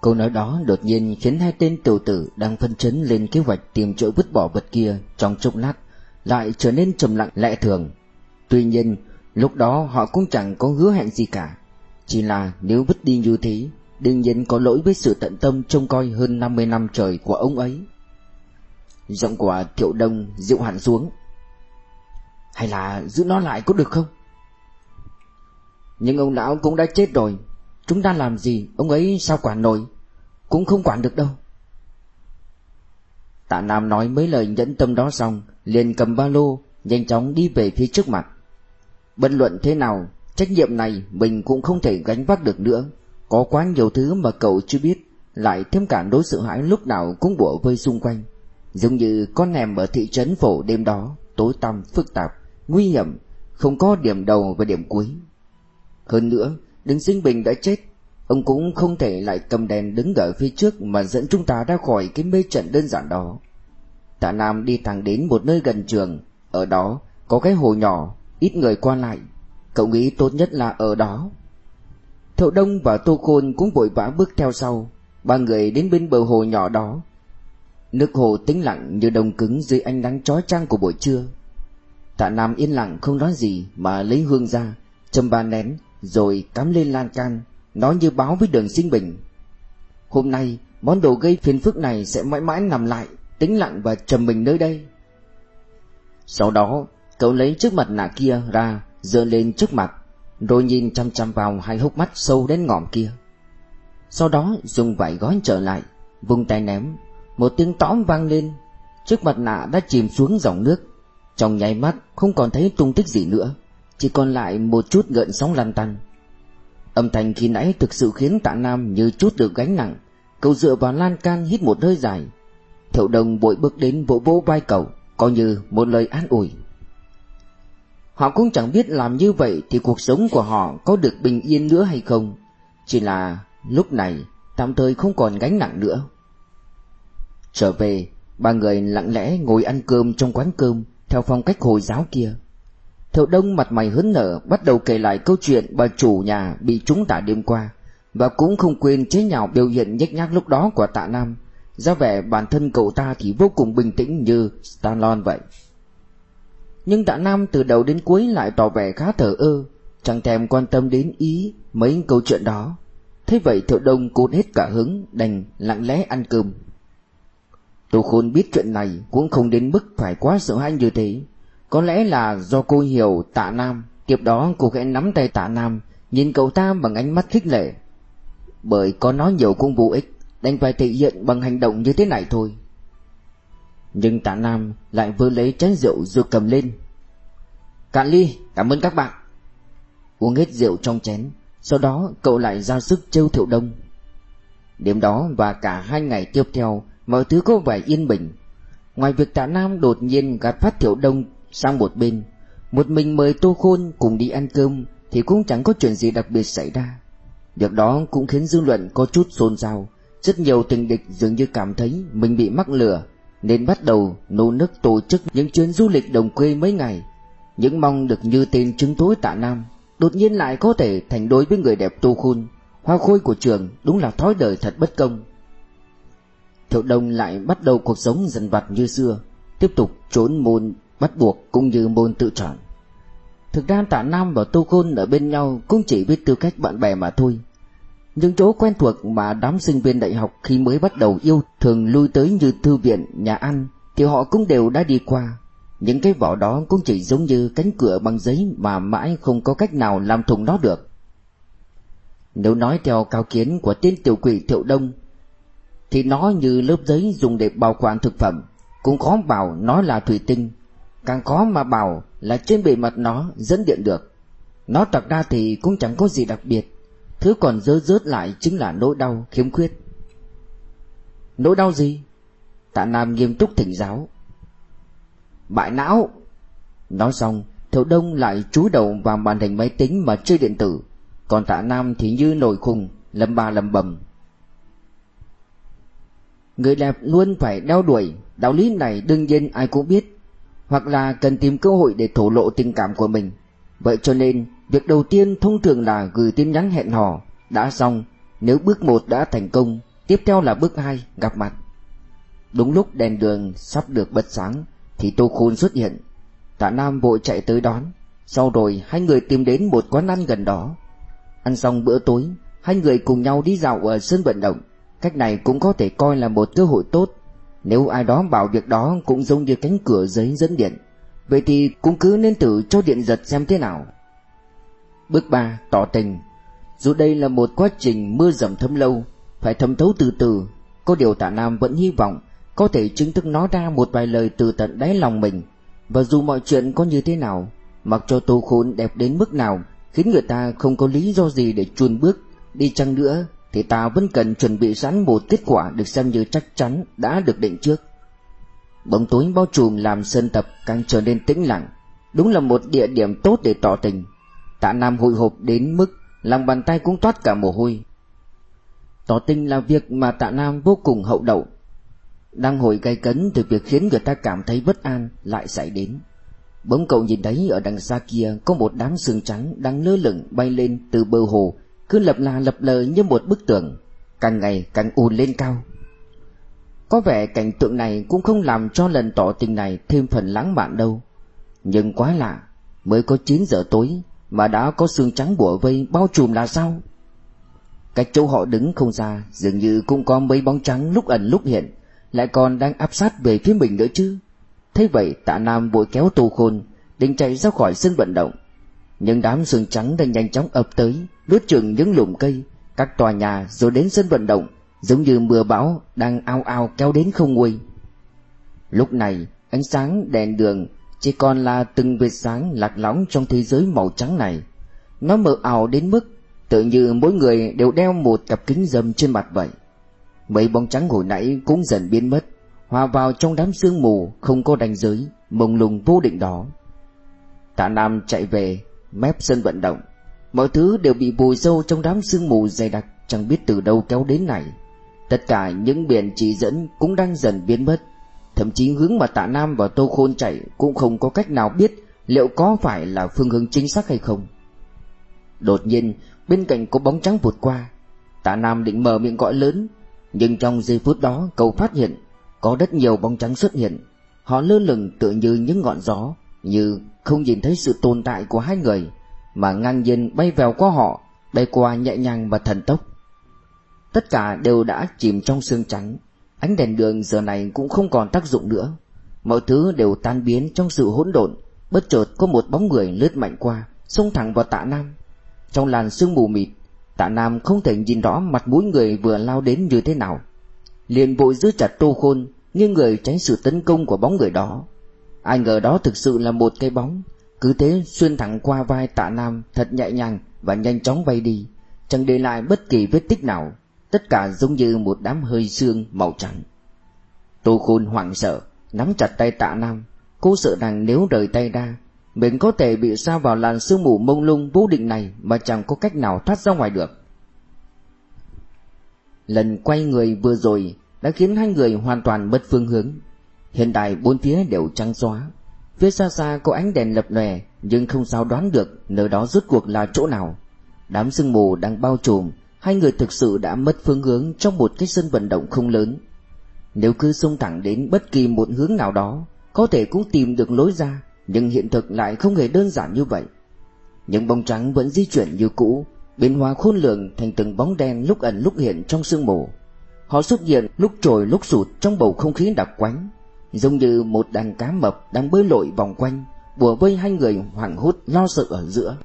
Câu nói đó đột nhiên khiến hai tên tiểu tử đang phân chấn lên kế hoạch tìm chỗ vứt bỏ vật kia trong chốc lát lại trở nên trầm lặng lẽ thường. Tuy nhiên, lúc đó họ cũng chẳng có hứa hẹn gì cả. Chỉ là nếu vứt đi như thế, đương nhiên có lỗi với sự tận tâm trông coi hơn 50 năm trời của ông ấy. Giọng của Thiệu Đông dịu hẳn xuống. Hay là giữ nó lại có được không? Nhưng ông lão cũng đã chết rồi, chúng ta làm gì ông ấy sao quản nổi, cũng không quản được đâu. Tạ Nam nói mấy lời nhẫn tâm đó xong, liền cầm ba lô, nhanh chóng đi về phía trước mặt. Bất luận thế nào, trách nhiệm này mình cũng không thể gánh vác được nữa. Có quá nhiều thứ mà cậu chưa biết, lại thêm cả nỗi sợ hãi lúc nào cũng bủa vây xung quanh. Giống như con nèm ở thị trấn phổ đêm đó, tối tăm, phức tạp, nguy hiểm, không có điểm đầu và điểm cuối. Hơn nữa, Đừng sinh bình đã chết, ông cũng không thể lại cầm đèn đứng ở phía trước mà dẫn chúng ta ra khỏi cái mê trận đơn giản đó. Tạ Nam đi thẳng đến một nơi gần trường, ở đó có cái hồ nhỏ, ít người qua lại. Cậu nghĩ tốt nhất là ở đó. Thậu Đông và Tô Khôn cũng vội vã bước theo sau, ba người đến bên bờ hồ nhỏ đó. Nước hồ tĩnh lặng như đồng cứng dưới ánh nắng chói chang của buổi trưa. Tạ Nam yên lặng không nói gì mà lấy hương ra, châm ba nén, rồi cắm lên lan can, nói như báo với đường sinh bình. Hôm nay, món đồ gây phiền phức này sẽ mãi mãi nằm lại, tĩnh lặng và trầm mình nơi đây. Sau đó, cậu lấy chiếc mặt nạ kia ra, dơ lên trước mặt, rồi nhìn chăm chăm vào hai hốc mắt sâu đến ngòm kia. Sau đó dùng vải gói trở lại, vùng tay ném, một tiếng tõm vang lên, chiếc mặt nạ đã chìm xuống dòng nước. Trong nháy mắt không còn thấy tung tích gì nữa, chỉ còn lại một chút gợn sóng lăn tăn. Âm thanh khi nãy thực sự khiến tạ Nam như chút được gánh nặng, cậu dựa vào lan can hít một hơi dài. Thiệu đồng bội bước đến vỗ vỗ vai cậu, coi như một lời an ủi. Họ cũng chẳng biết làm như vậy thì cuộc sống của họ có được bình yên nữa hay không. Chỉ là lúc này tạm thời không còn gánh nặng nữa. Trở về, ba người lặng lẽ ngồi ăn cơm trong quán cơm theo phong cách Hồi giáo kia. Thiệu Đông mặt mày hớn nở bắt đầu kể lại câu chuyện bà chủ nhà bị trúng tả đêm qua và cũng không quên chế nhạo biểu hiện nhếch nhác lúc đó của tạ Nam. Ra vẻ bản thân cậu ta thì vô cùng bình tĩnh như Stallone vậy. Nhưng tạ Nam từ đầu đến cuối lại tỏ vẻ khá thờ ơ, chẳng thèm quan tâm đến ý mấy câu chuyện đó. Thế vậy Thiệu Đông cốt hết cả hứng, đành lặng lẽ ăn cơm. Tô Khôn biết chuyện này cũng không đến mức phải quá sợ hãi như thế. Có lẽ là do cô hiểu tạ Nam, tiếp đó cô khẽ nắm tay tạ Nam, nhìn cậu ta bằng ánh mắt khích lệ. Bởi có nói nhiều cũng vô ích, đành phải thể hiện bằng hành động như thế này thôi. Nhưng tạ Nam lại vừa lấy chén rượu rồi cầm lên. Cạn ly, cảm ơn các bạn. Uống hết rượu trong chén, sau đó cậu lại ra sức trêu thiệu đông. Đêm đó và cả hai ngày tiếp theo, mọi thứ có vẻ yên bình. Ngoài việc tạ Nam đột nhiên gạt phát thiệu đông sang một bên. Một mình mời Tô Khôn cùng đi ăn cơm Thì cũng chẳng có chuyện gì đặc biệt xảy ra. Việc đó cũng khiến dư luận có chút xôn xao. Rất nhiều tình địch dường như cảm thấy Mình bị mắc lừa, Nên bắt đầu nô nức tổ chức những chuyến du lịch đồng quê mấy ngày. Những mong được như tên chứng tối tạ Nam, Đột nhiên lại có thể thành đối với người đẹp Tô Khôn. Hoa khôi của trường đúng là thói đời thật bất công. Thiệu Đông lại bắt đầu cuộc sống dần vặt như xưa, Tiếp tục trốn môn bắt buộc cũng như môn tự chọn. Thực ra Tạ Nam và Tô Khôn ở bên nhau cũng chỉ với tư cách bạn bè mà thôi. Những chỗ quen thuộc mà đám sinh viên đại học khi mới bắt đầu yêu thường lui tới như thư viện, nhà ăn thì họ cũng đều đã đi qua. Những cái vỏ đó cũng chỉ giống như cánh cửa bằng giấy mà mãi không có cách nào làm thùng nó được. Nếu nói theo cao kiến của tên tiểu quỷ Thiệu Đông thì nó như lớp giấy dùng để bảo quản thực phẩm, cũng khó bảo nó là thủy tinh Càng khó mà bảo là trên bề mặt nó dẫn điện được. Nó thật ra thì cũng chẳng có gì đặc biệt. Thứ còn dơ rớt lại chính là nỗi đau khiếm khuyết. Nỗi đau gì? Tạ Nam nghiêm túc thỉnh giáo. Bại não. Nói xong, Thiệu Đông lại chú đầu vào màn hình máy tính mà chơi điện tử. Còn tạ Nam thì như nổi khùng, Lầm ba lầm bầm. Người đẹp luôn phải đeo đuổi. Đạo lý này đương nhiên ai cũng biết hoặc là cần tìm cơ hội để thổ lộ tình cảm của mình. Vậy cho nên, việc đầu tiên thông thường là gửi tin nhắn hẹn hò, đã xong, nếu bước một đã thành công, Tiếp theo là bước 2 Gặp mặt. Đúng lúc đèn đường sắp được bật sáng Thì Tô Khôn xuất hiện. Tạ Nam vội chạy tới đón. Sau rồi hai người tìm đến một quán ăn gần đó. Ăn xong bữa tối Hai người cùng nhau đi dạo ở sân vận động. Cách này cũng có thể coi là một cơ hội tốt nếu ai đó bảo việc đó cũng giống như cánh cửa giấy dẫn điện, Vậy thì cũng cứ nên thử cho điện giật xem thế nào. Bước 3 tỏ tình. Dù đây là một quá trình mưa dầm thấm lâu, Phải thấm thấu từ từ. Có điều tạ Nam vẫn hy vọng Có thể chứng thức nó ra một vài lời từ tận đáy lòng mình. Và dù mọi chuyện có như thế nào, Mặc cho tô khốn đẹp đến mức nào, Khiến người ta không có lý do gì để chuồn bước, Đi chăng nữa thì ta vẫn cần chuẩn bị sẵn một kết quả Được xem như chắc chắn đã được định trước. Bóng tối bao trùm làm sân tập càng trở nên tĩnh lặng, Đúng là một địa điểm tốt để tỏ tình. Tạ Nam hồi hộp đến mức Lòng bàn tay cũng toát cả mồ hôi. Tỏ tình là việc mà tạ Nam vô cùng hậu đậu. Đang hồi gay cấn từ việc khiến người ta cảm thấy bất an lại xảy đến. Bỗng cậu nhìn thấy ở đằng xa kia có một đám sương trắng đang lơ lửng bay lên từ bờ hồ cứ lập là lập lờ như một bức tường, Càng ngày càng ùn lên cao. Có vẻ cảnh tượng này cũng không làm cho lần tỏ tình này thêm phần lãng mạn đâu. Nhưng quá lạ, Mới có 9 giờ tối mà đã có xương trắng bủa vây bao trùm là sao? Cách chỗ họ đứng không xa, Dường như cũng có mấy bóng trắng lúc ẩn lúc hiện, Lại còn đang áp sát về phía mình nữa chứ. Thế vậy, tạ Nam vội kéo tô khôn, Định chạy ra khỏi sân vận động những đám sương trắng đang nhanh chóng ập tới Lướt chừng những lùm cây Các tòa nhà rồi đến sân vận động Giống như mưa bão đang ao ao kéo đến không nguôi Lúc này ánh sáng đèn đường chỉ còn là từng vệt sáng lạc lõng trong thế giới màu trắng này. Nó mờ ảo đến mức tự như mỗi người đều đeo một cặp kính dâm trên mặt vậy. Mấy bóng trắng hồi nãy cũng dần biến mất, hòa vào trong đám sương mù không có ranh giới, mông lung vô định đó. Tạ Nam chạy về mép sân vận động, mọi thứ đều bị bùi sâu trong đám sương mù dày đặc chẳng biết từ đâu kéo đến này. Tất cả những biển chỉ dẫn cũng đang dần biến mất, Thậm chí hướng mà tạ Nam và Tô Khôn chạy Cũng không có cách nào biết Liệu có phải là phương hướng chính xác hay không. Đột nhiên Bên cạnh có bóng trắng vụt qua. Tạ Nam định mở miệng gọi lớn Nhưng trong giây phút đó cậu phát hiện Có rất nhiều bóng trắng xuất hiện. Họ lơ lửng tựa như những ngọn gió Như không nhìn thấy sự tồn tại của hai người, Mà ngang nhiên bay vào qua họ, Bay qua nhẹ nhàng và thần tốc. Tất cả đều đã chìm trong sương trắng. Ánh đèn đường giờ này cũng không còn tác dụng nữa. Mọi thứ đều tan biến trong sự hỗn độn, Bất chợt có một bóng người lướt mạnh qua, Xông thẳng vào tạ Nam. Trong làn sương mù mịt, Tạ Nam không thể nhìn rõ mặt mũi người vừa lao đến như thế nào. Liền vội giữ chặt tô khôn Như người tránh sự tấn công của bóng người đó. Ai ngờ đó thực sự là một cái bóng Cứ thế xuyên thẳng qua vai tạ Nam Thật nhẹ nhàng và nhanh chóng bay đi Chẳng để lại bất kỳ vết tích nào tất cả giống như một đám hơi xương màu trắng. Tô Khôn hoảng sợ, nắm chặt tay tạ Nam, cô sợ rằng nếu rời tay ra, mình có thể bị sa vào làn sương mù mông lung vô định này mà chẳng có cách nào thoát ra ngoài được. Lần quay người vừa rồi đã khiến hai người hoàn toàn mất phương hướng. Hiện tại bốn phía đều trắng xóa. Phía xa xa có ánh đèn lập lòe nhưng không sao đoán được nơi đó rốt cuộc là chỗ nào. Đám sương mù đang bao trùm Hai người thực sự đã mất phương hướng trong một cái sân vận động không lớn. Nếu cứ xông thẳng đến bất kỳ một hướng nào đó, có thể cũng tìm được lối ra, nhưng hiện thực lại không hề đơn giản như vậy. Những bóng trắng vẫn di chuyển như cũ, biến hóa khôn lường thành từng bóng đen lúc ẩn lúc hiện trong sương mù. Họ xuất hiện lúc trồi lúc sụt trong bầu không khí đặc quánh, giống như một đàn cá mập đang bơi lội vòng quanh, bùa vây hai người hoảng hốt lo sợ ở giữa.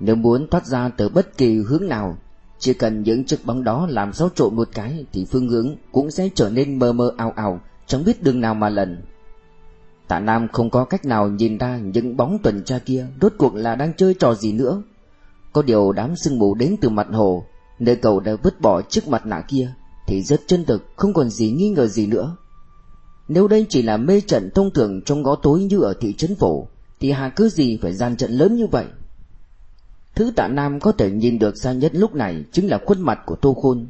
Nếu muốn thoát ra từ bất kỳ hướng nào Chỉ cần những chiếc bóng đó làm xáo trộn một cái Thì phương hướng cũng sẽ trở nên mơ mơ ảo ảo Chẳng biết đường nào mà lần Tạ Nam không có cách nào nhìn ra những bóng tuần tra kia Rốt cuộc là đang chơi trò gì nữa. Có điều đám sương mù đến từ mặt hồ Nơi cậu đã vứt bỏ chiếc mặt nạ kia Thì rất chân thực không còn gì nghi ngờ gì nữa. Nếu đây chỉ là mê trận thông thường trong ngõ tối như ở thị trấn phổ Thì hà cứ gì phải gian trận lớn như vậy Thứ tạ Nam có thể nhìn được xa nhất lúc này chính là khuôn mặt của Tô Khôn.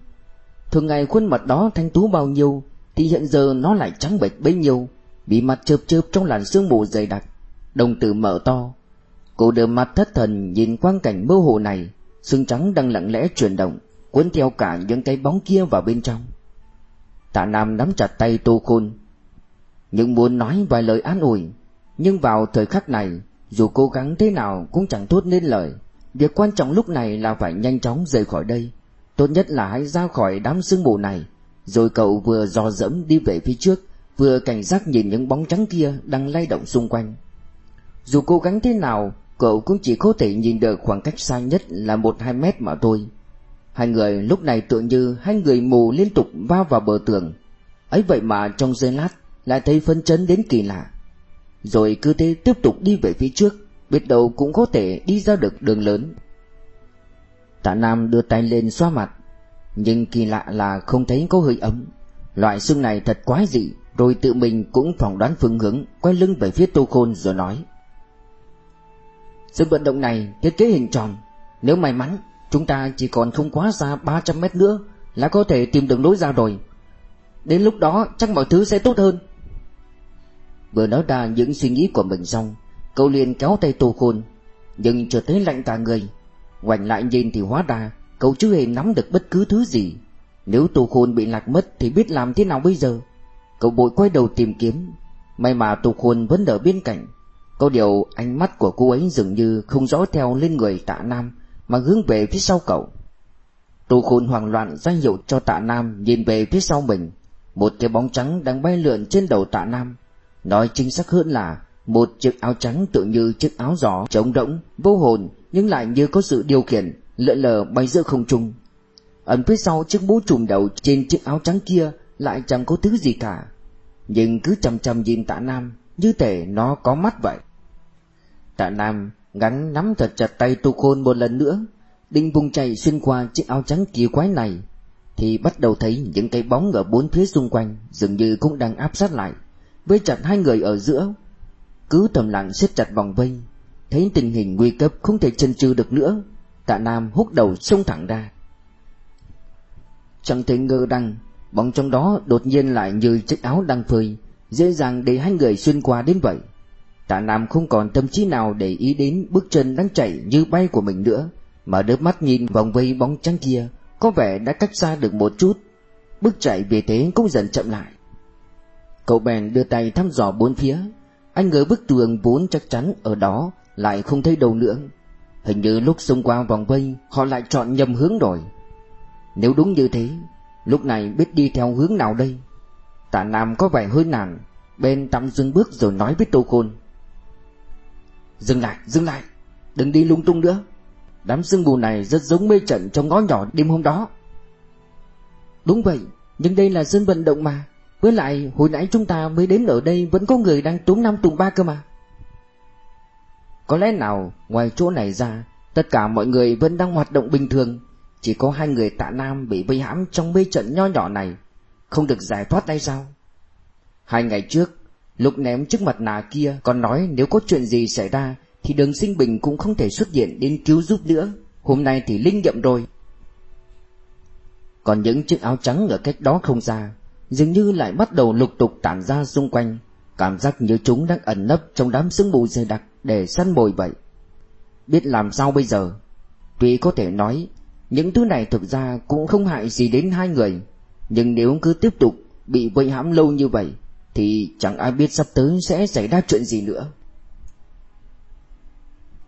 Thường ngày khuôn mặt đó thanh tú bao nhiêu thì hiện giờ nó lại trắng bệch bấy nhiêu, bị mặt chớp chớp trong làn sương mù dày đặc, đồng tử mở to. Cô đưa mặt thất thần nhìn quang cảnh mơ hồ này, xương trắng đang lặng lẽ chuyển động, Cuốn theo cả những cái bóng kia vào bên trong Tạ Nam nắm chặt tay Tô Khôn nhưng muốn nói vài lời an ủi, Nhưng vào thời khắc này, Dù cố gắng thế nào cũng chẳng thốt nên lời. Việc quan trọng lúc này là phải nhanh chóng rời khỏi đây. Tốt nhất là hãy ra khỏi đám sương mù này. Rồi cậu vừa dò dẫm đi về phía trước, Vừa cảnh giác nhìn những bóng trắng kia đang lay động xung quanh. Dù cố gắng thế nào, Cậu cũng chỉ có thể nhìn được khoảng cách xa nhất là một hai mét mà thôi. Hai người lúc này tựa như hai người mù liên tục va vào bờ tường. Ấy vậy mà trong giây lát lại thấy phân chấn đến kỳ lạ. Rồi cứ thế tiếp tục đi về phía trước, Biết đâu cũng có thể đi ra được đường lớn. Tạ Nam đưa tay lên xoa mặt, Nhưng kỳ lạ là không thấy có hơi ấm. Loại xương này thật quái dị, Rồi tự mình cũng phỏng đoán phương hướng, Quay lưng về phía Tô Khôn rồi nói. Sân vận động này thiết kế hình tròn, Nếu may mắn, Chúng ta chỉ còn không quá xa 300 mét nữa Là có thể tìm được lối ra rồi. Đến lúc đó chắc mọi thứ sẽ tốt hơn. Vừa nói ra những suy nghĩ của mình xong, Cậu liền kéo tay Tô Khôn. Nhưng chưa thấy lạnh cả người, Ngoảnh lại nhìn thì hóa ra Cậu chưa hề nắm được bất cứ thứ gì. Nếu Tô Khôn bị lạc mất Thì biết làm thế nào bây giờ? Cậu bội quay đầu tìm kiếm. May mà Tô Khôn vẫn ở bên cạnh. Có điều ánh mắt của cô ấy dường như Không rõ theo lên người tạ Nam, Mà hướng về phía sau cậu. Tô Khôn hoảng loạn ra hiệu cho tạ Nam Nhìn về phía sau mình. Một cái bóng trắng đang bay lượn trên đầu tạ Nam. Nói chính xác hơn là một chiếc áo trắng tự như chiếc áo gió trống rỗng, vô hồn nhưng lại như có sự điều khiển, lượn lờ bay giữa không trung. Ẩn phía sau chiếc mũ trùm đầu trên chiếc áo trắng kia lại chẳng có thứ gì cả. Nhưng cứ chăm chăm nhìn tạ Nam, như thể nó có mắt vậy. Tạ Nam gắn nắm thật chặt tay Tu Khôn một lần nữa, định vùng chạy xuyên qua chiếc áo trắng kỳ quái này, thì bắt đầu thấy những cái bóng ở bốn phía xung quanh dường như cũng đang áp sát lại, với chặt hai người ở giữa, cứ tầm lặng siết chặt vòng vây thấy tình hình nguy cấp không thể chần chừ được nữa tạ nam húc đầu xông thẳng ra. Chẳng thể ngờ rằng bóng trong đó đột nhiên lại như chiếc áo đang phơi dễ dàng để hai người xuyên qua đến vậy. Tạ nam không còn tâm trí nào để ý đến bước chân đang chạy như bay của mình nữa mà đôi mắt nhìn vòng vây bóng trắng kia có vẻ đã cách xa được một chút. Bước chạy vì thế cũng dần chậm lại cậu bèn đưa tay thăm dò bốn phía. Anh ngờ bức tường vốn chắc chắn ở đó Lại không thấy đâu nữa. Hình như lúc xông qua vòng vây Họ lại chọn nhầm hướng rồi. Nếu đúng như thế Lúc này biết đi theo hướng nào đây? Tạ Nam có vẻ hơi nản Bên tạm dừng bước rồi nói với Tô Khôn. Dừng lại, dừng lại Đừng đi lung tung nữa. Đám sương mù này rất giống mê trận trong ngõ nhỏ đêm hôm đó. Đúng vậy Nhưng đây là sân vận động mà với lại, hồi nãy chúng ta mới đến ở đây, Vẫn có người đang túng năm tùng ba cơ mà. Có lẽ nào, ngoài chỗ này ra, Tất cả mọi người vẫn đang hoạt động bình thường. Chỉ có hai người tạ nam bị vây hãm trong mê trận nho nhỏ này. Không được giải thoát hay sao? Hai ngày trước, Lúc ném trước mặt nà kia, Còn nói nếu có chuyện gì xảy ra, Thì đường sinh bình cũng không thể xuất hiện đến cứu giúp nữa. Hôm nay thì linh nghiệm rồi. Còn những chiếc áo trắng ở cách đó không xa dường như lại bắt đầu lục tục tản ra xung quanh, cảm giác như chúng đang ẩn nấp trong đám sương mù dày đặc để săn mồi vậy. Biết làm sao bây giờ? Tuy có thể nói, những thứ này thực ra cũng không hại gì đến hai người, nhưng nếu cứ tiếp tục bị vây hãm lâu như vậy, thì chẳng ai biết sắp tới sẽ xảy ra chuyện gì nữa.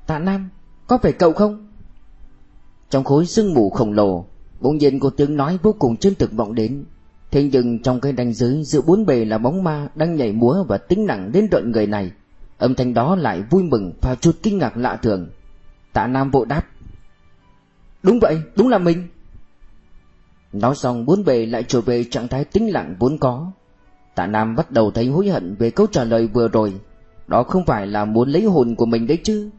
Tạ Nam, có phải cậu không? Trong khối sương mù khổng lồ, bỗng nhiên có tiếng nói vô cùng chân thực vọng đến, Thế nhưng trong cái ranh giới giữa bốn bề là bóng ma đang nhảy múa và tính nặng đến đoạn người này, âm thanh đó lại vui mừng và chút kinh ngạc lạ thường. Tạ Nam vội đáp. Đúng vậy, đúng là mình. Nói xong bốn bề lại trở về trạng thái tĩnh lặng vốn có. Tạ Nam bắt đầu thấy hối hận về câu trả lời vừa rồi. Đó không phải là muốn lấy hồn của mình đấy chứ.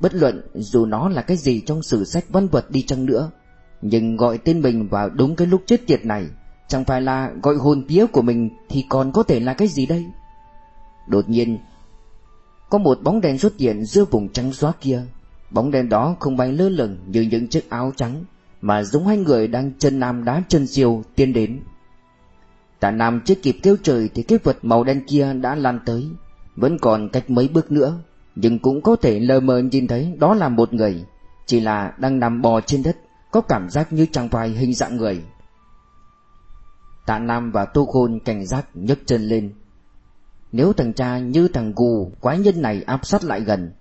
Bất luận dù nó là cái gì trong sử sách văn vật đi chăng nữa, nhưng gọi tên mình vào đúng cái lúc chết tiệt này Chẳng phải là gọi hồn tía của mình Thì còn có thể là cái gì đây? Đột nhiên, Có một bóng đèn xuất hiện giữa vùng trắng xóa kia. Bóng đèn đó không bay lơ lửng Như những chiếc áo trắng, Mà giống hai người đang chân nam đá chân siêu tiến đến. Tạ Nam chưa kịp kêu trời Thì cái vật màu đen kia đã lan tới. Vẫn còn cách mấy bước nữa, Nhưng cũng có thể lờ mờ nhìn thấy Đó là một người. Chỉ là đang nằm bò trên đất, Có cảm giác như chẳng phải hình dạng người. Tạ Nam và Tô Khôn cảnh giác nhấc chân lên. Nếu thằng cha như thằng gù, quái nhân này áp sát lại gần,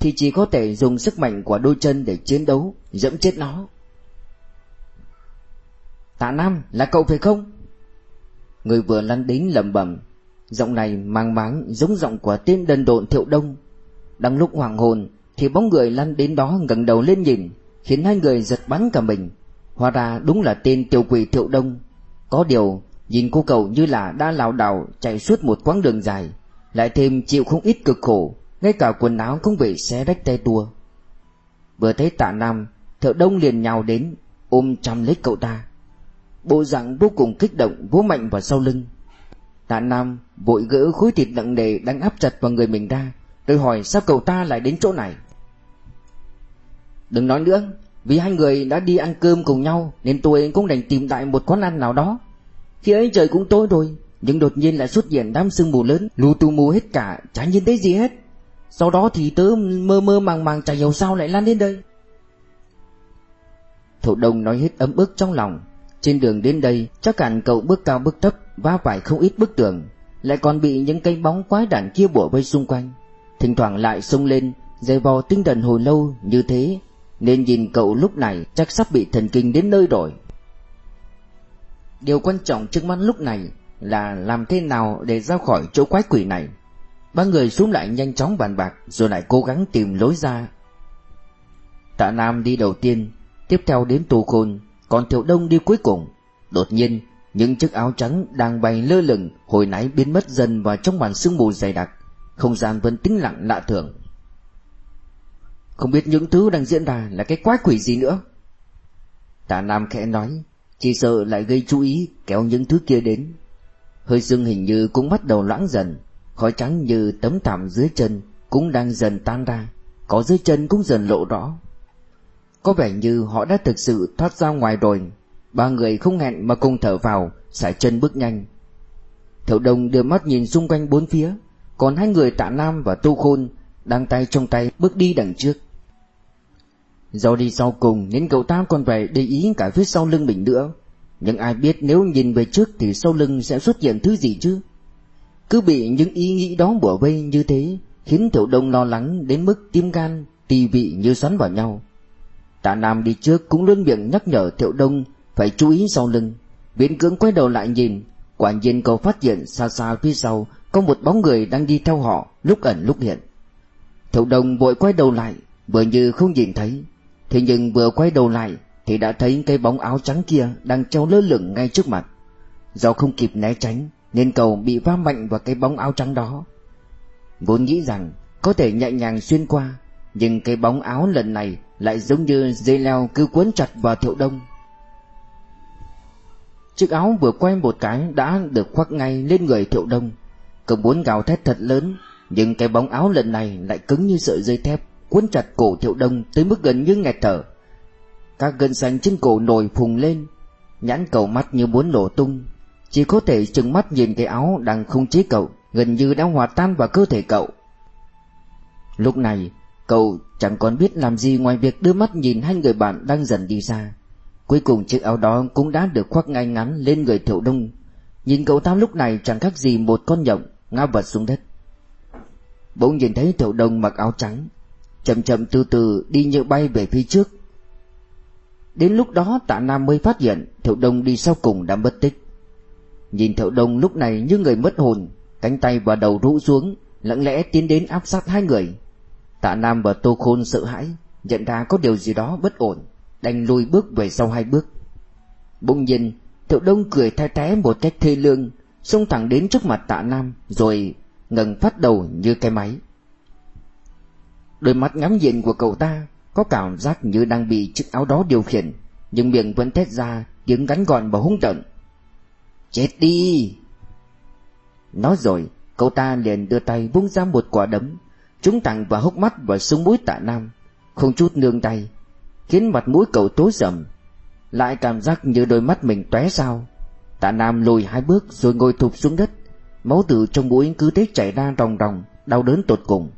Thì chỉ có thể dùng sức mạnh của đôi chân để chiến đấu, Dẫm chết nó. Tạ Nam là cậu phải không? Người vừa lăn đến lẩm bẩm, Giọng này mang máng giống giọng của tên đần độn thiệu đông. Đang lúc hoàng hồn, Thì bóng người lăn đến đó ngẩng đầu lên nhìn, Khiến hai người giật bắn cả mình. Hóa ra đúng là tên tiểu quỷ thiệu đông. Có điều, Nhìn cô cậu như là đã lảo đảo Chạy suốt một quãng đường dài, Lại thêm chịu không ít cực khổ, Ngay cả quần áo cũng bị xé rách tay tua. Vừa thấy tạ nam, Thợ đông liền nhào đến, Ôm chăm lấy cậu ta. Bộ dạng vô cùng kích động, vỗ mạnh vào sau lưng. Tạ Nam vội gỡ khối thịt nặng nề đang áp chặt vào người mình ra, Rồi hỏi sao cậu ta lại đến chỗ này? Đừng nói nữa vì hai người đã đi ăn cơm cùng nhau, Nên tôi cũng đành tìm đại một quán ăn nào đó. Khi ấy trời cũng tối rồi, Nhưng đột nhiên lại xuất hiện đám sương mù lớn, Lù tù mù hết cả, Chả nhìn thấy gì hết. Sau đó thì tớ mơ mơ màng màng chả hiểu sao lại lan đến đây. Thổ đông nói hết ấm ức trong lòng. Trên đường đến đây, chắc hẳn cậu bước cao bước thấp, Va phải không ít bức tường. Lại còn bị những cây bóng quái đản kia bủa vây xung quanh. Thỉnh thoảng lại xông lên Dày vò tinh thần hồi lâu như thế. Nên nhìn cậu lúc này chắc sắp bị thần kinh đến nơi rồi Điều quan trọng trước mắt lúc này Là làm thế nào để ra khỏi chỗ quái quỷ này Ba người xuống lại nhanh chóng bàn bạc Rồi lại cố gắng tìm lối ra Tạ Nam đi đầu tiên Tiếp theo đến tù khôn còn Thiệu Đông đi cuối cùng. Đột nhiên, những chiếc áo trắng đang bay lơ lửng hồi nãy biến mất dần vào trong màn sương mù dày đặc, không gian vẫn tĩnh lặng lạ thường. Không biết những thứ đang diễn ra là cái quái quỷ gì nữa. Tạ Nam khẽ nói, chỉ sợ lại gây chú ý kéo những thứ kia đến. Hơi sương hình như cũng bắt đầu loãng dần, khói trắng như tấm thảm dưới chân cũng đang dần tan ra, có dưới chân cũng dần lộ rõ. Có vẻ như họ đã thực sự thoát ra ngoài rồi Ba người không hẹn mà cùng thở vào Sải chân bước nhanh Thiệu đồng đưa mắt nhìn xung quanh bốn phía Còn hai người tạ Nam và Tu Khôn đang tay trong tay bước đi đằng trước Do đi sau cùng nên cậu ta còn phải để ý cả phía sau lưng mình nữa Nhưng ai biết nếu nhìn về trước thì sau lưng sẽ xuất hiện thứ gì chứ Cứ bị những ý nghĩ đó bủa vây như thế Khiến Thiệu Đông lo lắng đến mức tim gan, tì vị như xoắn vào nhau Tạ Nam đi trước cũng luôn miệng nhắc nhở Thiệu Đông phải chú ý sau lưng. Biến cưỡng quay đầu lại nhìn, quả nhiên cậu phát hiện xa xa phía sau có một bóng người đang đi theo họ, lúc ẩn lúc hiện. Thiệu đồng vội quay đầu lại, vừa như không nhìn thấy. Thế nhưng vừa quay đầu lại thì đã thấy cái bóng áo trắng kia đang treo lơ lửng ngay trước mặt. Do không kịp né tránh nên cậu bị va mạnh vào cái bóng áo trắng đó. Vốn nghĩ rằng có thể nhẹ nhàng xuyên qua, nhưng cái bóng áo lần này lại giống như dây leo cứ cuốn chặt vào thiệu đông chiếc áo vừa quay một cái đã được khoác ngay lên người thiệu đông cậu muốn gào thét thật lớn nhưng cái bóng áo lần này lại cứng như sợi dây thép, cuốn chặt cổ thiệu đông tới mức gần như nghẹt thở. Các gân xanh trên cổ nổi phùng lên, nhãn cầu mắt như muốn nổ tung. Chỉ có thể chừng mắt nhìn cái áo đang không chế cậu, gần như đã hòa tan vào cơ thể cậu. Lúc này, Cậu chẳng còn biết làm gì ngoài việc đưa mắt nhìn hai người bạn đang dần đi xa. Cuối cùng chiếc áo đó cũng đã được khoác ngay ngắn lên người thiệu đông. Nhìn cậu ta lúc này chẳng khác gì một con nhộng ngã vật xuống đất. Bỗng nhìn thấy tiểu đông mặc áo trắng, Chậm chậm từ từ đi như bay về phía trước. Đến lúc đó tạ Nam mới phát hiện thiệu đông đi sau cùng đã mất tích. Nhìn thiệu đông lúc này như người mất hồn, Cánh tay và đầu rũ xuống, Lặng lẽ tiến đến áp sát hai người. Tạ Nam và Tô Khôn sợ hãi, Nhận ra có điều gì đó bất ổn, Đành lùi bước về sau hai bước. Bỗng nhiên Thiệu Đông cười thay té một cách thê lương, Xông thẳng đến trước mặt tạ Nam, Rồi ngẩng phát đầu như cái máy. Đôi mắt ngắm nhìn của cậu ta Có cảm giác như đang bị chiếc áo đó điều khiển, Nhưng miệng vẫn thét ra Tiếng ngắn gọn và hung tợn. Chết đi! Nói rồi, Cậu ta liền đưa tay vung ra một quả đấm, trúng thẳng vào hốc mắt và súng mũi tạ nam, Không chút nương tay, Khiến mặt mũi cậu tối sầm. Lại cảm giác như đôi mắt mình tóe sao, Tạ nam lùi hai bước rồi ngồi thụp xuống đất. Máu từ trong mũi cứ thế chảy ra ròng ròng, Đau đớn tột cùng.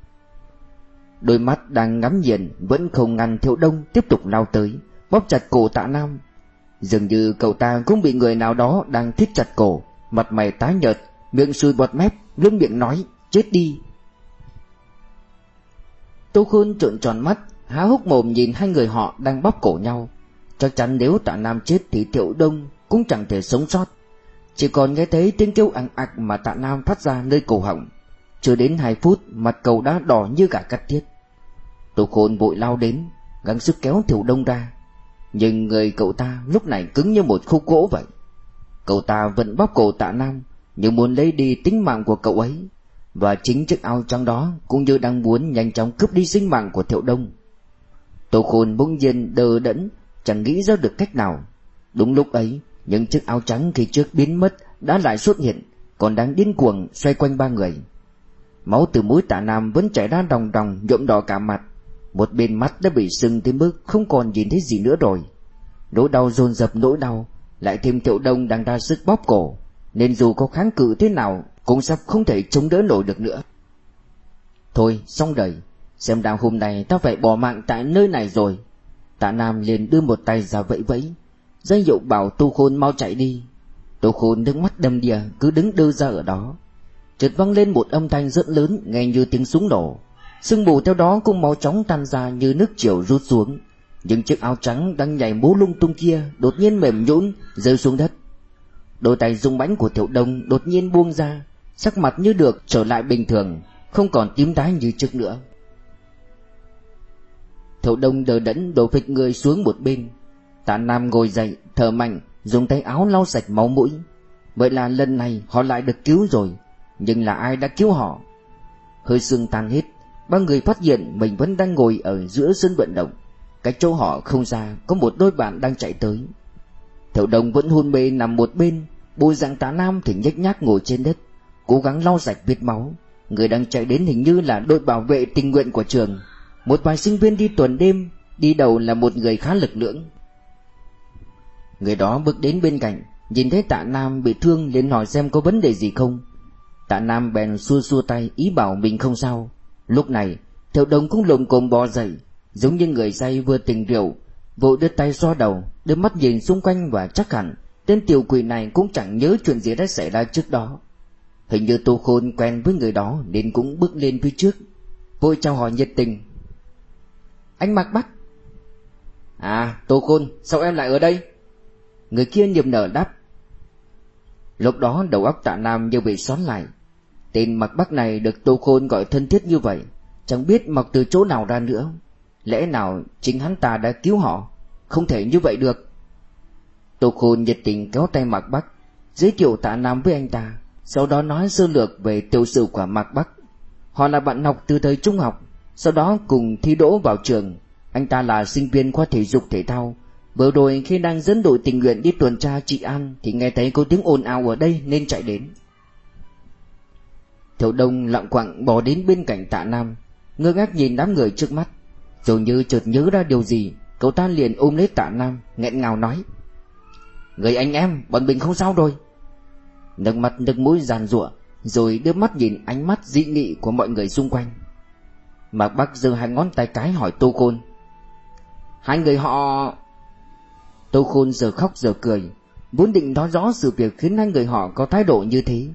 Đôi mắt đang ngắm nhìn Vẫn không ngăn thiệu đông tiếp tục lao tới, Bóp chặt cổ tạ Nam. Dường như cậu ta cũng bị người nào đó đang thít chặt cổ, Mặt mày tái nhợt, Miệng sùi bọt mép, Lưng miệng nói, Chết đi. Tô Khôn trợn tròn mắt, Há hốc mồm nhìn hai người họ đang bóp cổ nhau. Chắc chắn nếu tạ Nam chết thì Thiệu Đông Cũng chẳng thể sống sót. Chỉ còn nghe thấy tiếng kêu ẳng ặc Mà tạ Nam phát ra nơi cổ họng. Chưa đến hai phút, Mặt cầu đã đỏ như cả cắt tiết. Tô Khôn vội lao đến, Gắng sức kéo Thiệu Đông ra. Nhưng người cậu ta lúc này cứng như một khúc gỗ vậy. Cậu ta vẫn bóp cổ tạ Nam Nhưng muốn lấy đi tính mạng của cậu ấy. Và chính chiếc áo trắng đó Cũng như đang muốn nhanh chóng cướp đi sinh mạng của Thiệu Đông. Tô Khôn bỗng nhiên đờ đẫn, Chẳng nghĩ ra được cách nào. Đúng lúc ấy những chiếc áo trắng khi trước biến mất Đã lại xuất hiện, Còn đang điên cuồng xoay quanh ba người. Máu từ mũi tạ nam vẫn chảy ra đồng đồng nhuộm đỏ cả mặt. Một bên mắt đã bị sưng tới mức Không còn nhìn thấy gì nữa rồi. Nỗi đau dồn dập nỗi đau, Lại thêm thiệu đông đang ra sức bóp cổ. Nên dù có kháng cự thế nào, Cũng sắp không thể chống đỡ nổi được nữa. Thôi, xong đời. Xem ra hôm nay ta phải bỏ mạng tại nơi này rồi. Tạ Nam liền đưa một tay ra vẫy vẫy. Danh hiệu bảo Tu Khôn mau chạy đi. Tu Khôn nước mắt đầm đìa, cứ đứng đơ ra ở đó. Chợt vang lên một âm thanh rất lớn, nghe như tiếng súng nổ. Sương mù theo đó cũng mau chóng tan ra như nước chiều rút xuống. Những chiếc áo trắng đang nhảy múa lung tung kia đột nhiên mềm nhũn, rơi xuống đất. Đôi tay rung bánh của Thiệu Đông đột nhiên buông ra, Sắc mặt như được trở lại bình thường, Không còn tím tái như trước nữa. Thiệu Đông đờ đẫn đổ phịch người xuống một bên. Tạ Nam ngồi dậy, thở mạnh, Dùng tay áo lau sạch máu mũi. Vậy là lần này họ lại được cứu rồi, Nhưng là ai đã cứu họ? Hơi sương tan hết, Ba người phát hiện mình vẫn đang ngồi ở giữa sân vận động. Cái chỗ họ không ra Có một đôi bạn đang chạy tới. Thiệu Đông vẫn hôn mê nằm một bên Bùi dạng tạ Nam thì nhếch nhác ngồi trên đất, Cố gắng lau sạch vết máu. Người đang chạy đến hình như là đội bảo vệ tình nguyện của trường. Một vài sinh viên đi tuần đêm, Đi đầu là một người khá lực lưỡng. Người đó bước đến bên cạnh, Nhìn thấy tạ Nam bị thương liền hỏi xem có vấn đề gì không. Tạ Nam bèn xua xua tay, ý bảo mình không sao. Lúc này, Thiệu đồng cũng lồm cồm bò dậy, Giống như người say vừa tỉnh rượu, Vội đưa tay xoa đầu, Đưa mắt nhìn xung quanh và chắc hẳn Tên tiểu quỷ này cũng chẳng nhớ chuyện gì đã xảy ra trước đó. Hình như Tô Khôn quen với người đó Nên cũng bước lên phía trước. Vội chào hỏi nhiệt tình. Anh Mạc Bắc À Tô Khôn, Sao em lại ở đây? Người kia niềm nở đáp. Lúc đó đầu óc tạ Nam như bị xoắn lại. Tên mặc Bắc này được Tô Khôn gọi thân thiết như vậy, Chẳng biết mặc từ chỗ nào ra nữa. Lẽ nào chính hắn ta đã cứu họ? Không thể như vậy được. Tô Khôn nhiệt tình kéo tay Mạc Bắc, Giới thiệu tạ Nam với anh ta, Sau đó nói sơ lược về tiểu sử của Mạc Bắc. Họ là bạn học từ thời trung học, sau đó cùng thi đỗ vào trường. Anh ta là sinh viên khoa thể dục thể thao Vừa rồi khi đang dẫn đội tình nguyện đi tuần tra trị an, Thì nghe thấy có tiếng ồn ào ở đây nên chạy đến. Thiểu Đông lặng quặng bỏ đến bên cạnh tạ Nam, Ngơ ngác nhìn đám người trước mắt. Rồi như chợt nhớ ra điều gì, Cậu ta liền ôm lấy tạ Nam, nghẹn ngào nói, Người anh em, bọn mình không sao rồi. Nước mặt nước mũi giàn rụa Rồi đưa mắt nhìn ánh mắt dị nghị của mọi người xung quanh. Mạc Bắc giơ hai ngón tay cái hỏi Tô Côn, Hai người họ... Tô Khôn giờ khóc giờ cười, Vốn định nói rõ sự việc khiến hai người họ có thái độ như thế.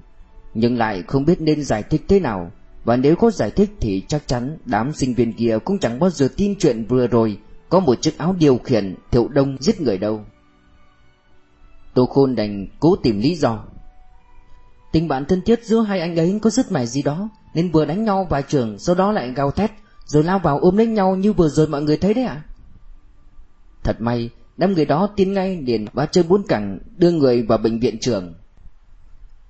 Nhưng lại không biết nên giải thích thế nào, Và nếu có giải thích thì chắc chắn đám sinh viên kia cũng chẳng bao giờ tin chuyện vừa rồi Có một chiếc áo điều khiển thiệu đông giết người đâu. Tô Khôn đành cố tìm lý do. Tình bạn thân thiết giữa hai anh ấy có sức mẻ gì đó, Nên vừa đánh nhau vài trường, Sau đó lại gào thét, Rồi lao vào ôm lấy nhau như vừa rồi mọi người thấy đấy ạ. Thật may Đám người đó tin ngay liền và chơi bốn cẳng, Đưa người vào bệnh viện trường.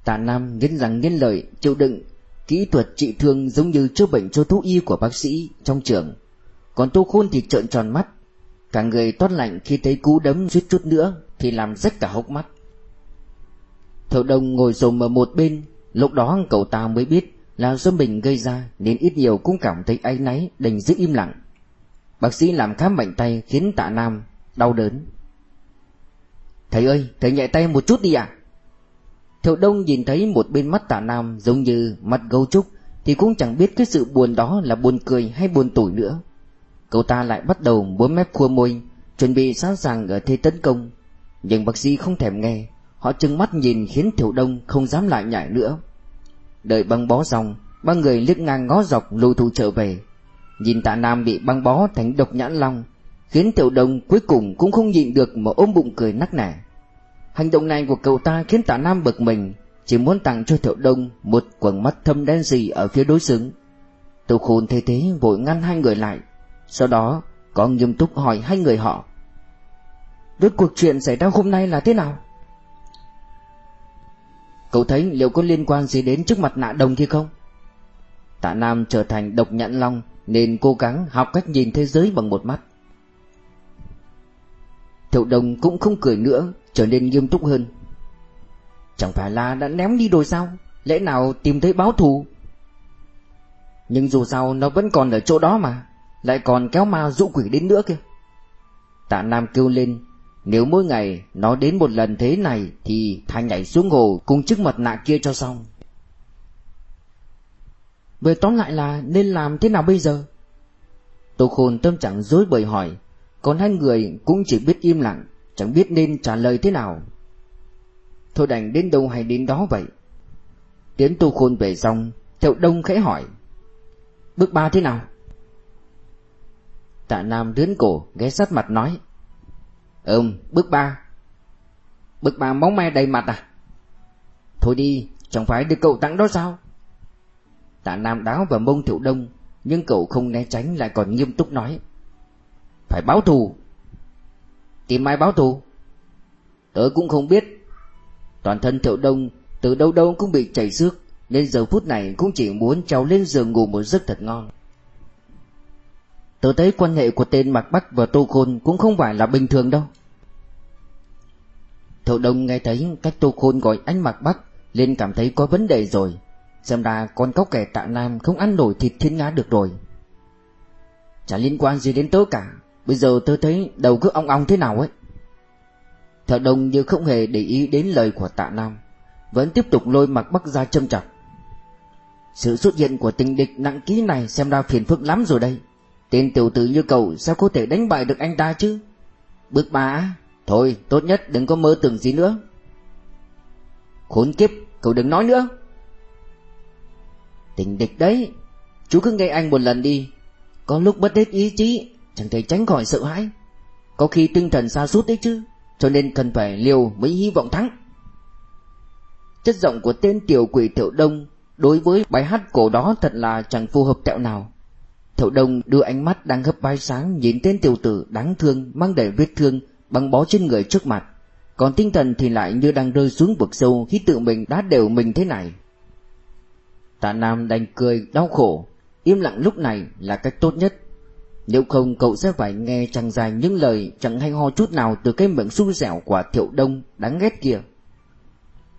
Tạ Nam nghiến rằng nghiến lời Chịu đựng. Kỹ thuật trị thương giống như chữa bệnh cho thú y của bác sĩ trong trường. Còn Tô Khôn thì trợn tròn mắt. Cả người toát lạnh khi thấy cú đấm suýt chút nữa Thì làm rách cả hốc mắt. Thầu đồng ngồi rồm ở một bên. Lúc đó cậu ta mới biết Là do mình gây ra Nên ít nhiều cũng cảm thấy áy náy, Đành giữ im lặng. Bác sĩ làm khám bệnh tay khiến tạ Nam Đau đớn. Thầy ơi, thầy nhẹ tay một chút đi ạ. À? Thiệu đông nhìn thấy một bên mắt tạ Nam Giống như mắt gấu trúc, Thì cũng chẳng biết cái sự buồn đó là buồn cười hay buồn tủi nữa. Cậu ta lại bắt đầu bốn mép khua môi, Chuẩn bị sẵn sàng ở thế tấn công. Nhưng bác sĩ không thèm nghe, Họ trừng mắt nhìn khiến Thiệu Đông không dám lại nhảy nữa. Đợi băng bó xong, Ba người liếc ngang ngó dọc lùi thủ trở về. Nhìn tạ Nam bị băng bó thành độc nhãn long Khiến Tiểu đồng cuối cùng cũng không nhịn được mà ôm bụng cười nắc nẻ Hành động này của cậu ta khiến tạ Nam bực mình, Chỉ muốn tặng cho Tiểu đồng một quần mắt thâm đen gì ở phía đối xứng Tô Khôn thấy thế, vội ngăn hai người lại, Sau đó có nghiêm túc hỏi hai người họ, Rốt cuộc chuyện xảy ra hôm nay là thế nào? Cậu thấy liệu có liên quan gì đến trước mặt nạ đồng kia không? Tạ Nam trở thành độc nhãn long Nên cố gắng học cách nhìn thế giới bằng một mắt Thiệu đồng cũng không cười nữa, Trở nên nghiêm túc hơn. Chẳng phải là đã ném đi rồi sao? Lẽ nào tìm thấy báo thù? Nhưng dù sao, nó vẫn còn ở chỗ đó mà, Lại còn kéo ma dụ quỷ đến nữa kìa. Tạ Nam kêu lên, Nếu mỗi ngày nó đến một lần thế này Thì thà nhảy xuống hồ cùng chiếc mặt nạ kia cho xong. Về tóm lại là nên làm thế nào bây giờ? Tô Khôn tâm trạng dối bời hỏi còn hai người cũng chỉ biết im lặng, Chẳng biết nên trả lời thế nào. Thôi đành đến đâu hay đến đó vậy. Tiến tu Khôn về xong, Thiệu Đông khẽ hỏi, Bước ba thế nào? Tạ Nam đớn cổ, ghé sát mặt nói Ừm bước ba. Bước ba máu me đầy mặt à? Thôi đi, Chẳng phải được cậu tặng đó sao? Tạ Nam đáo vào mông Thiệu Đông, Nhưng cậu không né tránh lại còn nghiêm túc nói phải báo thù. Tìm ai báo thù? Tớ cũng không biết. Toàn thân Thiệu Đông Từ đâu đâu cũng bị chảy xước, Nên giờ phút này cũng chỉ muốn trèo lên giường ngủ một giấc thật ngon. Tớ thấy quan hệ của tên Mạc Bắc và Tô Khôn Cũng không phải là bình thường đâu. Thiệu Đông nghe thấy cách Tô Khôn gọi anh Mạc Bắc Lên cảm thấy có vấn đề rồi. Xem ra con cóc kẻ tạ Nam không ăn nổi thịt thiên nga được rồi. Chả liên quan gì đến tớ cả. Bây giờ tôi thấy đầu cứ ong ong thế nào ấy. Thợ đồng như không hề để ý đến lời của tạ Nam, Vẫn tiếp tục lôi mặt bắc ra châm chọc. Sự xuất hiện của tình địch nặng ký này xem ra phiền phức lắm rồi đây. Tên tiểu tử như cậu sao có thể đánh bại được anh ta chứ? Bước ba Thôi, tốt nhất đừng có mơ tưởng gì nữa. Khốn kiếp, cậu đừng nói nữa. Tình địch đấy, Chú cứ nghe anh một lần đi. Có lúc bất hết ý chí Chẳng thể tránh khỏi sợ hãi. Có khi tinh thần xa sút đấy chứ, Cho nên cần phải liều mới hy vọng thắng. Chất giọng của tên tiểu quỷ Thiệu Đông Đối với bài hát cổ đó thật là chẳng phù hợp tẹo nào. Thiệu Đông đưa ánh mắt đang hấp vai sáng Nhìn tên tiểu tử đáng thương Mang đầy vết thương băng bó trên người trước mặt. Còn tinh thần thì lại như đang rơi xuống vực sâu Khi tự mình đã đều mình thế này. Tạ Nam đành cười đau khổ. Im lặng lúc này là cách tốt nhất. Nếu không, cậu sẽ phải nghe chẳng dài những lời Chẳng hay ho chút nào từ cái miệng xui xẻo của thiệu đông đáng ghét kia.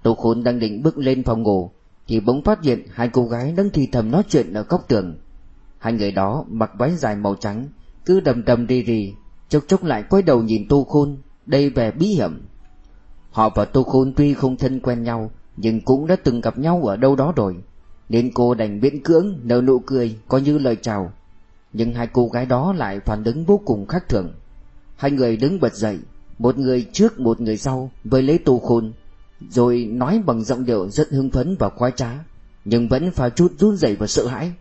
Tô Khôn đang định bước lên phòng ngủ, Thì bỗng phát hiện hai cô gái đang thì thầm nói chuyện ở góc tường. Hai người đó mặc váy dài màu trắng, Cứ đầm đầm đi rì Chốc chốc lại quay đầu nhìn Tô Khôn Đây vẻ bí hiểm. Họ và Tô Khôn tuy không thân quen nhau, Nhưng cũng đã từng gặp nhau ở đâu đó rồi, nên cô đành miễn cưỡng nở nụ cười, coi như lời chào. Nhưng hai cô gái đó lại phản ứng vô cùng khác thường Hai người đứng bật dậy Một người trước một người sau với lấy tô khôn Rồi nói bằng giọng điệu rất hưng phấn và khoái trá Nhưng vẫn pha chút run rẩy và sợ hãi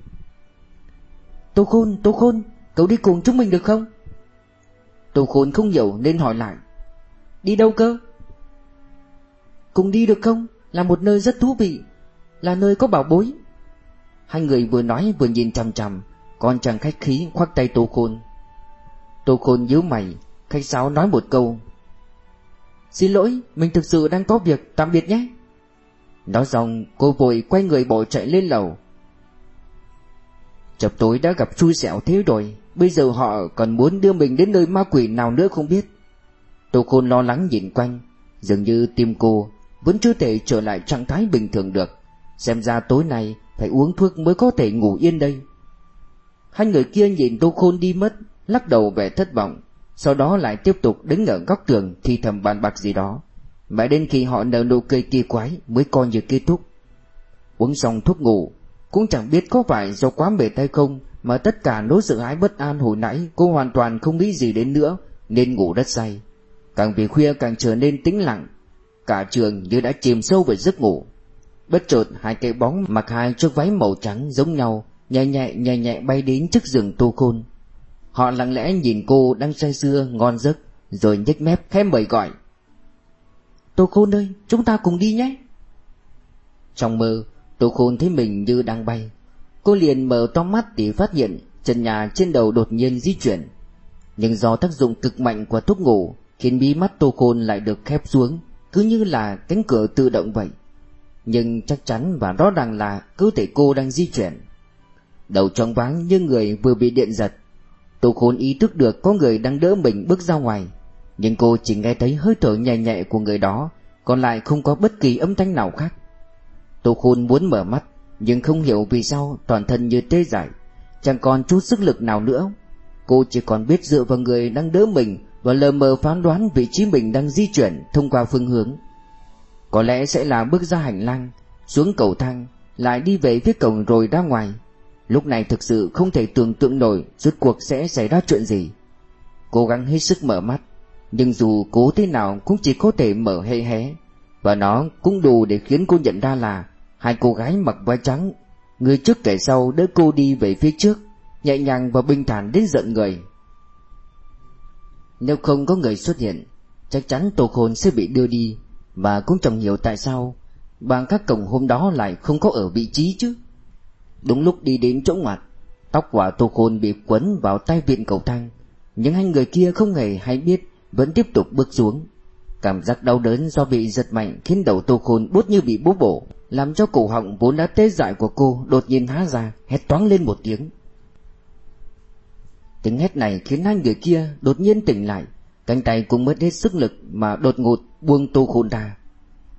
Tô khôn, tô khôn Cậu đi cùng chúng mình được không? Tô khôn không hiểu nên hỏi lại Đi đâu cơ? Cùng đi được không? Là một nơi rất thú vị Là nơi có bảo bối Hai người vừa nói vừa nhìn chằm chằm con chàng khách khí khoác tay Tô Khôn. Tô Khôn nhíu mày, Khách sáo nói một câu. Xin lỗi, Mình thực sự đang có việc, tạm biệt nhé. Nói xong, cô vội quay người bỏ chạy lên lầu. Chập tối đã gặp xui xẻo thế rồi, Bây giờ họ còn muốn đưa mình đến nơi ma quỷ nào nữa không biết. Tô Khôn lo lắng nhìn quanh, Dường như tim cô Vẫn chưa thể trở lại trạng thái bình thường được. Xem ra tối nay phải uống thuốc mới có thể ngủ yên đây. Hai người kia nhìn Tô Khôn đi mất, Lắc đầu vẻ thất vọng, Sau đó lại tiếp tục đứng ở góc tường Thì thầm bàn bạc gì đó. Mãi đến khi họ nở nụ cười kỳ quái Mới coi như kết thúc. Uống xong thuốc ngủ, Cũng chẳng biết có phải do quá mệt hay không Mà tất cả nỗi sợ hãi bất an hồi nãy Cô hoàn toàn không nghĩ gì đến nữa, Nên ngủ rất say. Càng về khuya càng trở nên tĩnh lặng, Cả trường như đã chìm sâu vào giấc ngủ. Bất chợt hai cái bóng mặc hai chiếc váy màu trắng giống nhau Nhẹ nhẹ nhẹ nhẹ bay đến trước giường tô khôn. Họ lặng lẽ nhìn cô đang say sưa, ngon giấc, Rồi nhếch mép khẽ mời gọi. Tô khôn ơi, chúng ta cùng đi nhé. Trong mơ Tô khôn thấy mình như đang bay. Cô liền mở to mắt để phát hiện Trần nhà trên đầu đột nhiên di chuyển. Nhưng do tác dụng cực mạnh của thuốc ngủ, Khiến bí mắt tô khôn lại được khép xuống, Cứ như là cánh cửa tự động vậy. Nhưng chắc chắn và rõ ràng là cơ thể cô đang di chuyển. Đầu trong váng như người vừa bị điện giật. Tô khốn ý thức được có người đang đỡ mình bước ra ngoài, Nhưng cô chỉ nghe thấy hơi thở nhẹ nhẹ của người đó, Còn lại không có bất kỳ âm thanh nào khác. Tô khôn muốn mở mắt, Nhưng không hiểu vì sao toàn thân như tê dại, Chẳng còn chút sức lực nào nữa. Cô chỉ còn biết dựa vào người đang đỡ mình Và lờ mờ phán đoán vị trí mình đang di chuyển Thông qua phương hướng. Có lẽ sẽ là bước ra hành lang, Xuống cầu thang, Lại đi về phía cổng rồi ra ngoài. Lúc này thực sự không thể tưởng tượng nổi Rốt cuộc sẽ xảy ra chuyện gì. Cố gắng hết sức mở mắt, Nhưng dù cố thế nào cũng chỉ có thể mở hé hé, Và nó cũng đủ để khiến cô nhận ra là Hai cô gái mặc váy trắng, Người trước kẻ sau đỡ cô đi về phía trước, Nhẹ nhàng và bình thản đến giận người. Nếu không có người xuất hiện, Chắc chắn tổ Khôn sẽ bị đưa đi, Và cũng chẳng hiểu tại sao, Bằng các cổng hôm đó lại không có ở vị trí chứ. Đúng lúc đi đến chỗ ngoặt, Tóc quả Tô Khôn bị quấn vào tay viện cầu thang. Nhưng hai người kia không hề hay biết, Vẫn tiếp tục bước xuống. Cảm giác đau đớn do bị giật mạnh Khiến đầu Tô Khôn bút như bị bố bổ, Làm cho cổ họng vốn đã tê dại của cô Đột nhiên há ra, hét toáng lên một tiếng. Tiếng hét này khiến hai người kia đột nhiên tỉnh lại, Cánh tay cũng mất hết sức lực Mà đột ngột buông Tô Khôn ra.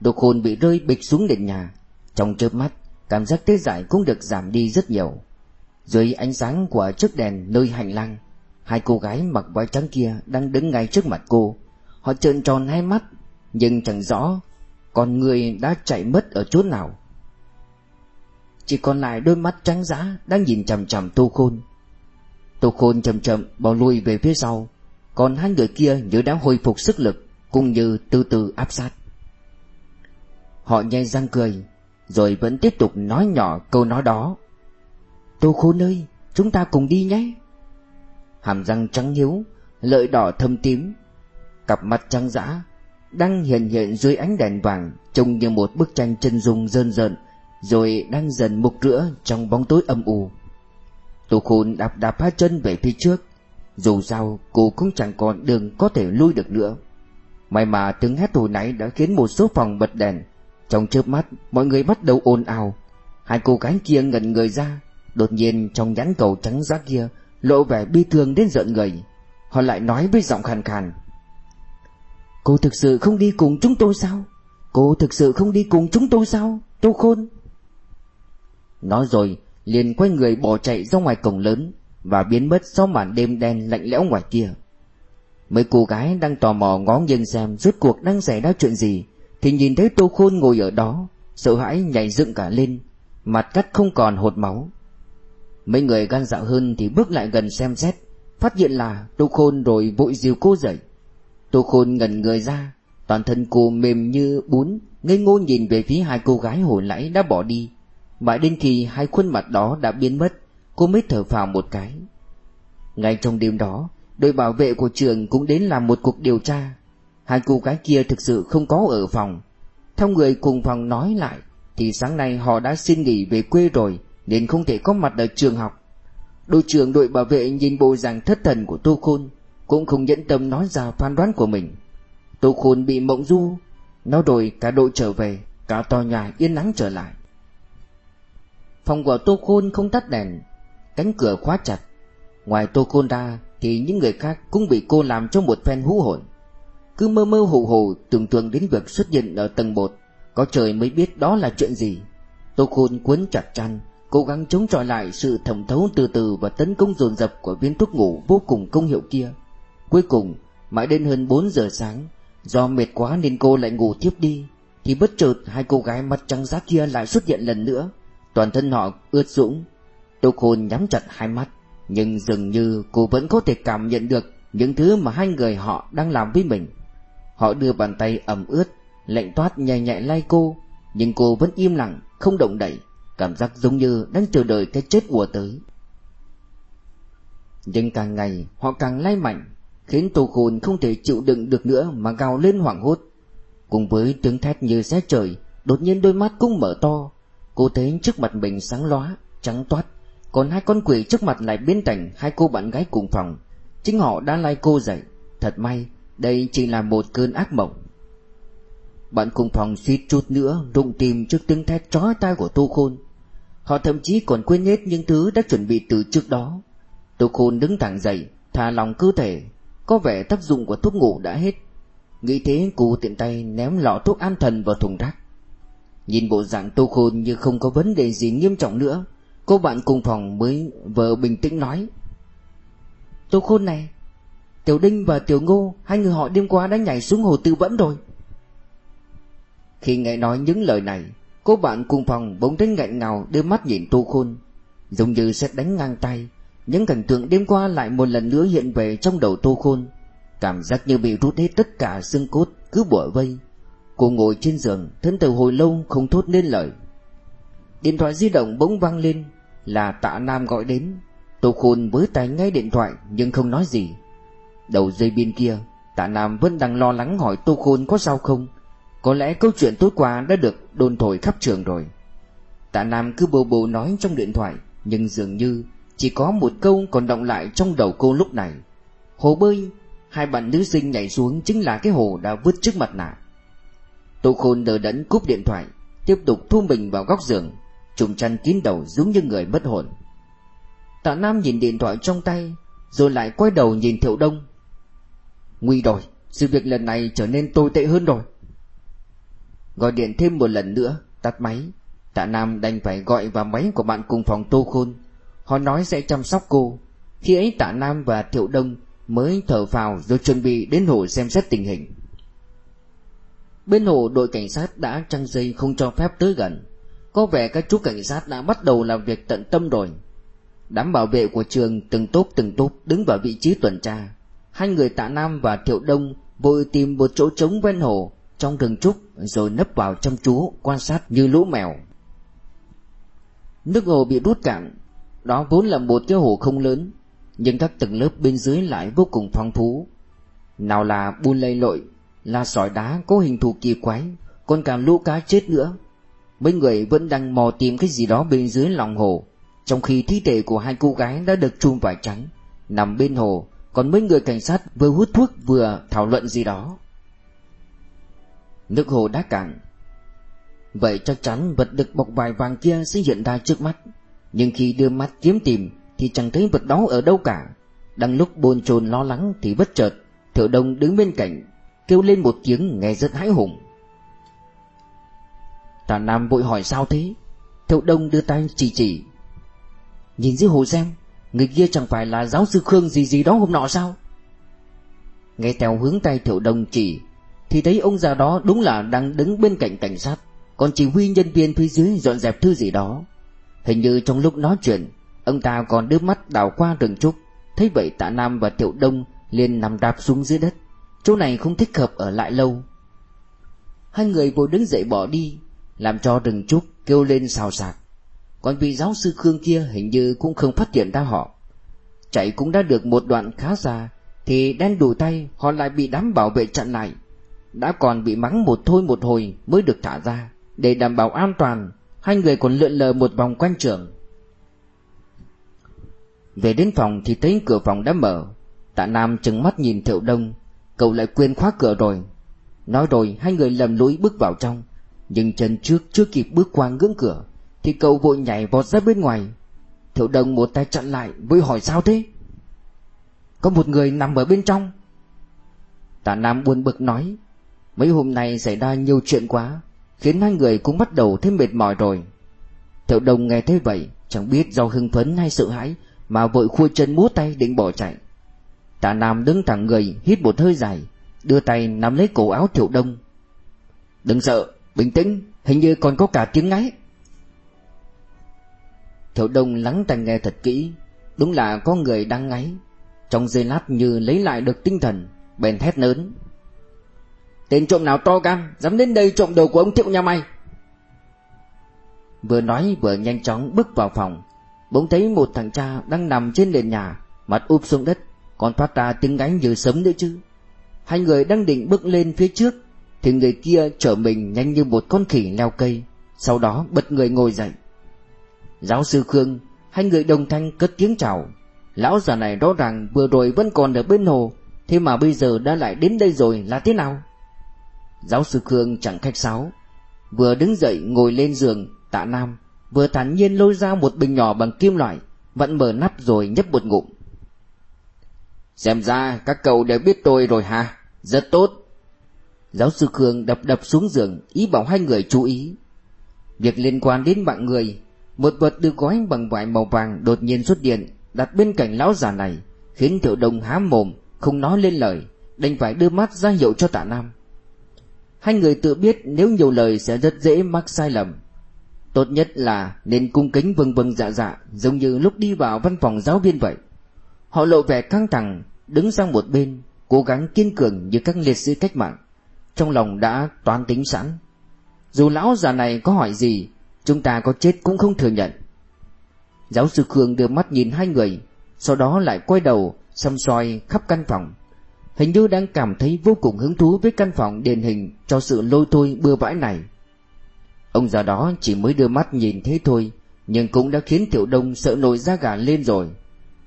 Tô Khôn bị rơi bịch xuống nền nhà, Trong chớp mắt Cảm giác tê dại cũng được giảm đi rất nhiều. Dưới ánh sáng của chiếc đèn nơi hành lang, Hai cô gái mặc váy trắng kia đang đứng ngay trước mặt cô. Họ trợn tròn hai mắt, Nhưng chẳng rõ Con người đã chạy mất ở chỗ nào. Chỉ còn lại đôi mắt trắng dã Đang nhìn chằm chằm Tô Khôn. Tô Khôn chậm chậm bỏ lui về phía sau, Còn hai người kia như đã hồi phục sức lực, Cũng như từ từ áp sát. Họ nhai răng cười rồi vẫn tiếp tục nói nhỏ câu nói đó. Tô Khôn ơi, Chúng ta cùng đi nhé. Hàm răng trắng hiếu Lợi đỏ thâm tím, Cặp mắt trắng dã, Đang hiện hiện dưới ánh đèn vàng, Trông như một bức tranh chân dung dơn rợn, Rồi đang dần mục rữa Trong bóng tối âm u. Tô Khôn đạp đạp hai chân về phía trước, Dù sao cô cũng chẳng còn đường có thể lui được nữa. May mà tiếng hét hồi nãy đã khiến một số phòng bật đèn trong chớp mắt, mọi người bắt đầu ồn ào. Hai cô gái kia ngẩn người ra, Đột nhiên trong nhãn cầu trắng giá kia Lộ vẻ bi thương đến giận người. Họ lại nói với giọng khàn khàn. Cô thực sự không đi cùng chúng tôi sao? Cô thực sự không đi cùng chúng tôi sao, Tô Khôn? Nói rồi, liền quay người bỏ chạy ra ngoài cổng lớn Và biến mất sau màn đêm đen lạnh lẽo ngoài kia. Mấy cô gái đang tò mò ngó nghiêng xem Rốt cuộc đang xảy ra chuyện gì. Thì nhìn thấy Tô Khôn ngồi ở đó, Sợ hãi nhảy dựng cả lên, Mặt cắt không còn hột máu. Mấy người gan dạo hơn thì bước lại gần xem xét, Phát hiện là Tô Khôn rồi vội dìu cô dậy. Tô Khôn ngẩn người ra, Toàn thân cô mềm như bún, Ngây ngô nhìn về phía hai cô gái hồi nãy đã bỏ đi. Mãi đến khi hai khuôn mặt đó đã biến mất, Cô mới thở phào một cái. Ngay trong đêm đó, Đội bảo vệ của trường cũng đến làm một cuộc điều tra. Hai cô gái kia thực sự không có ở phòng. Theo người cùng phòng nói lại, Thì sáng nay họ đã xin nghỉ về quê rồi, Nên không thể có mặt ở trường học. Đội trưởng đội bảo vệ nhìn bộ dạng thất thần của Tô Khôn, Cũng không nhẫn tâm nói ra phán đoán của mình. Tô Khôn bị mộng du, Nó rồi cả đội trở về, Cả tòa nhà yên nắng trở lại. Phòng của Tô Khôn không tắt đèn, Cánh cửa khóa chặt. Ngoài Tô Khôn ra, Thì những người khác cũng bị cô làm cho một phen hú hồn. Cứ mơ mơ hồ hồ Tưởng tượng đến việc xuất hiện ở tầng 1 Có trời mới biết đó là chuyện gì. Tô Khôn cuốn chặt chăn, Cố gắng chống chọi lại sự thẩm thấu từ từ Và tấn công dồn dập của viên thuốc ngủ Vô cùng công hiệu kia. Cuối cùng, mãi đến hơn 4 giờ sáng, Do mệt quá nên cô lại ngủ tiếp đi, Thì bất chợt hai cô gái mặt trắng giá kia lại xuất hiện lần nữa. Toàn thân họ ướt sũng. Tô Khôn nhắm chặt hai mắt, Nhưng dường như cô vẫn có thể cảm nhận được Những thứ mà hai người họ đang làm với mình. Họ đưa bàn tay ẩm ướt, Lạnh toát nhẹ nhẹ lay cô, Nhưng cô vẫn im lặng, Không động đậy. Cảm giác giống như đang chờ đợi cái chết ùa tới Nhưng càng ngày, họ càng lay mạnh, Khiến Tô Khôn không thể chịu đựng được nữa Mà gào lên hoảng hốt. Cùng với tiếng thét như xé trời, Đột nhiên đôi mắt cũng mở to. Cô thấy trước mặt mình sáng lóa, Trắng toát, Còn hai con quỷ trước mặt lại biến thành Hai cô bạn gái cùng phòng. Chính họ đã lay cô dậy. Thật may đây chỉ là một cơn ác mộng. Bạn cùng phòng suýt chút nữa Rụng tìm trước tiếng thét trói tai của Tô Khôn. Họ thậm chí còn quên hết những thứ đã chuẩn bị từ trước đó. Tô Khôn đứng thẳng dậy, Thả lòng cơ thể. Có vẻ tác dụng của thuốc ngủ đã hết. Nghĩ thế, cô tiện tay ném lọ thuốc an thần vào thùng rác. Nhìn bộ dạng Tô Khôn như không có vấn đề gì nghiêm trọng nữa, Cô bạn cùng phòng mới vợ bình tĩnh nói. Tô Khôn này Tiểu Đinh và Tiểu Ngô, Hai người họ đêm qua đã nhảy xuống hồ tư vẫn rồi. Khi nghe nói những lời này, Cô bạn cùng phòng bỗng đến nghẹn ngào, đưa mắt nhìn Tô Khôn. Giống như sẽ đánh ngang tay, Những cảnh tượng đêm qua lại một lần nữa hiện về trong đầu Tô Khôn. Cảm giác như bị rút hết tất cả xương cốt Cứ bủa vây. Cô ngồi trên giường, Thân từ hồi lâu không thốt nên lời. Điện thoại di động bỗng vang lên, Là tạ Nam gọi đến. Tô Khôn với tay ngay điện thoại Nhưng không nói gì. Đầu dây bên kia, Tạ Nam vẫn đang lo lắng hỏi Tô Khôn có sao không. Có lẽ câu chuyện tối qua đã được đồn thổi khắp trường rồi. Tạ Nam cứ bồ bồ nói trong điện thoại, Nhưng dường như Chỉ có một câu còn động lại trong đầu cô lúc này. Hồ bơi, Hai bạn nữ sinh nhảy xuống chính là cái hồ đã vứt trước mặt nạ. Tô Khôn đờ đẫn cúp điện thoại, Tiếp tục thu mình vào góc giường Trùng chăn kín đầu giống như người mất hồn. Tạ Nam nhìn điện thoại trong tay, Rồi lại quay đầu nhìn Thiệu Đông. Nguy rồi, Sự việc lần này trở nên tồi tệ hơn rồi. Gọi điện thêm một lần nữa, Tắt máy. Tạ Nam đành phải gọi vào máy của bạn cùng phòng Tô Khôn. Họ nói sẽ chăm sóc cô. Khi ấy Tạ Nam và Thiệu Đông Mới thở phào rồi chuẩn bị đến hồ xem xét tình hình. Bên hồ đội cảnh sát đã trăng dây không cho phép tới gần. Có vẻ các chú cảnh sát đã bắt đầu làm việc tận tâm rồi. Đám bảo vệ của trường từng tốp từng tốp đứng vào vị trí tuần tra. Hai người tạ Nam và Thiệu Đông vội tìm một chỗ trống ven hồ trong rừng trúc rồi nấp vào chăm chú quan sát như lũ mèo. Nước hồ bị rút cạn, đó vốn là một cái hồ không lớn, nhưng các tầng lớp bên dưới lại vô cùng phong phú. Nào là buôn lây lội, là sỏi đá có hình thù kỳ quái, còn cả lũ cá chết nữa. Mấy người vẫn đang mò tìm cái gì đó bên dưới lòng hồ, trong khi thi thể của hai cô gái đã được chùm vải trắng, nằm bên hồ còn mấy người cảnh sát vừa hút thuốc vừa thảo luận gì đó. Nước hồ đã cạn. Vậy chắc chắn vật được bọc vải vàng kia sẽ hiện ra trước mắt. Nhưng khi đưa mắt kiếm tìm, Thì chẳng thấy vật đó ở đâu cả. Đang lúc bồn chồn lo lắng thì bất chợt Thiệu đông đứng bên cạnh, Kêu lên một tiếng nghe rất hãi hùng. Tà Nam vội hỏi sao thế? Thiệu đông đưa tay chỉ chỉ. Nhìn dưới hồ xem Người kia chẳng phải là giáo sư Khương gì gì đó hôm nọ sao? Nghe theo hướng tay thiệu đông chỉ, Thì thấy ông già đó đúng là đang đứng bên cạnh cảnh sát. Còn chỉ huy nhân viên phía dưới dọn dẹp thứ gì đó. Hình như trong lúc nói chuyện, Ông ta còn đưa mắt đào qua rừng trúc, Thấy vậy tạ Nam và Thiệu Đông liền nằm đạp xuống dưới đất. Chỗ này không thích hợp ở lại lâu. Hai người vội đứng dậy bỏ đi, Làm cho rừng trúc kêu lên xào xạc còn vị giáo sư Khương kia hình như cũng không phát hiện ra họ. Chạy cũng đã được một đoạn khá xa, Thì đen đủ tay, họ lại bị đám bảo vệ chặn lại. Đã còn bị mắng một thôi một hồi mới được thả ra. Để đảm bảo an toàn, Hai người còn lượn lờ một vòng quanh trường. Về đến phòng thì thấy cửa phòng đã mở. Tạ Nam chừng mắt nhìn Thiệu Đông, Cậu lại quên khóa cửa rồi. Nói rồi, hai người lầm lũi bước vào trong, Nhưng chân trước chưa kịp bước qua ngưỡng cửa thì cậu vội nhảy vọt ra bên ngoài. Thiệu đồng một tay chặn lại Với hỏi sao thế? Có một người nằm ở bên trong. Tạ Nam buồn bực nói Mấy hôm nay xảy ra nhiều chuyện quá Khiến hai người cũng bắt đầu thêm mệt mỏi rồi. Thiệu đồng nghe thế vậy Chẳng biết do hưng phấn hay sợ hãi Mà vội khua chân múa tay định bỏ chạy. Tạ Nam đứng thẳng người Hít một hơi dài Đưa tay nắm lấy cổ áo Thiệu Đông Đừng sợ, bình tĩnh Hình như còn có cả tiếng ngáy. Thiệu Đông lắng tai nghe thật kỹ. Đúng là có người đang ngáy. Trong giây lát như lấy lại được tinh thần, Bèn thét lớn. Tên trộm nào to gan, Dám đến đây trộm đồ của ông Thiệu nhà mày? Vừa nói vừa nhanh chóng bước vào phòng. Bỗng thấy một thằng cha đang nằm trên nền nhà, Mặt úp xuống đất, Còn phát ra tiếng gáy như sấm nữa chứ. Hai người đang định bước lên phía trước, Thì người kia trở mình nhanh như một con khỉ leo cây, Sau đó bật người ngồi dậy. Giáo sư Khương, Hai người đồng thanh cất tiếng chào. Lão già này rõ ràng vừa rồi vẫn còn ở bên hồ, Thế mà bây giờ đã lại đến đây rồi là thế nào? Giáo sư Khương chẳng khách sáo. Vừa đứng dậy ngồi lên giường, Tạ Nam, Vừa thản nhiên lôi ra một bình nhỏ bằng kim loại, Vẫn mở nắp rồi nhấp một ngụm. Xem ra các cậu đều biết tôi rồi hả? Rất tốt. Giáo sư Khương đập đập xuống giường, Ý bảo hai người chú ý. Việc liên quan đến mạng người một vật được gói bằng vải màu vàng đột nhiên xuất hiện, Đặt bên cạnh lão già này, Khiến tiểu đồng há mồm, Không nói lên lời, Đành phải đưa mắt ra hiệu cho tạ Nam. Hai người tự biết nếu nhiều lời sẽ rất dễ mắc sai lầm. Tốt nhất là nên cung kính vâng vâng dạ dạ Giống như lúc đi vào văn phòng giáo viên vậy. Họ lộ vẻ căng thẳng, Đứng sang một bên, Cố gắng kiên cường như các liệt sĩ cách mạng. Trong lòng đã toán tính sẵn. Dù lão già này có hỏi gì Chúng ta có chết cũng không thừa nhận Giáo sư Khương đưa mắt nhìn hai người Sau đó lại quay đầu Xăm soi khắp căn phòng Hình như đang cảm thấy vô cùng hứng thú với căn phòng điển hình cho sự lôi thôi bừa bãi này. Ông già đó chỉ mới đưa mắt nhìn thế thôi, nhưng cũng đã khiến Tiểu Đông sợ nổi da gà lên rồi.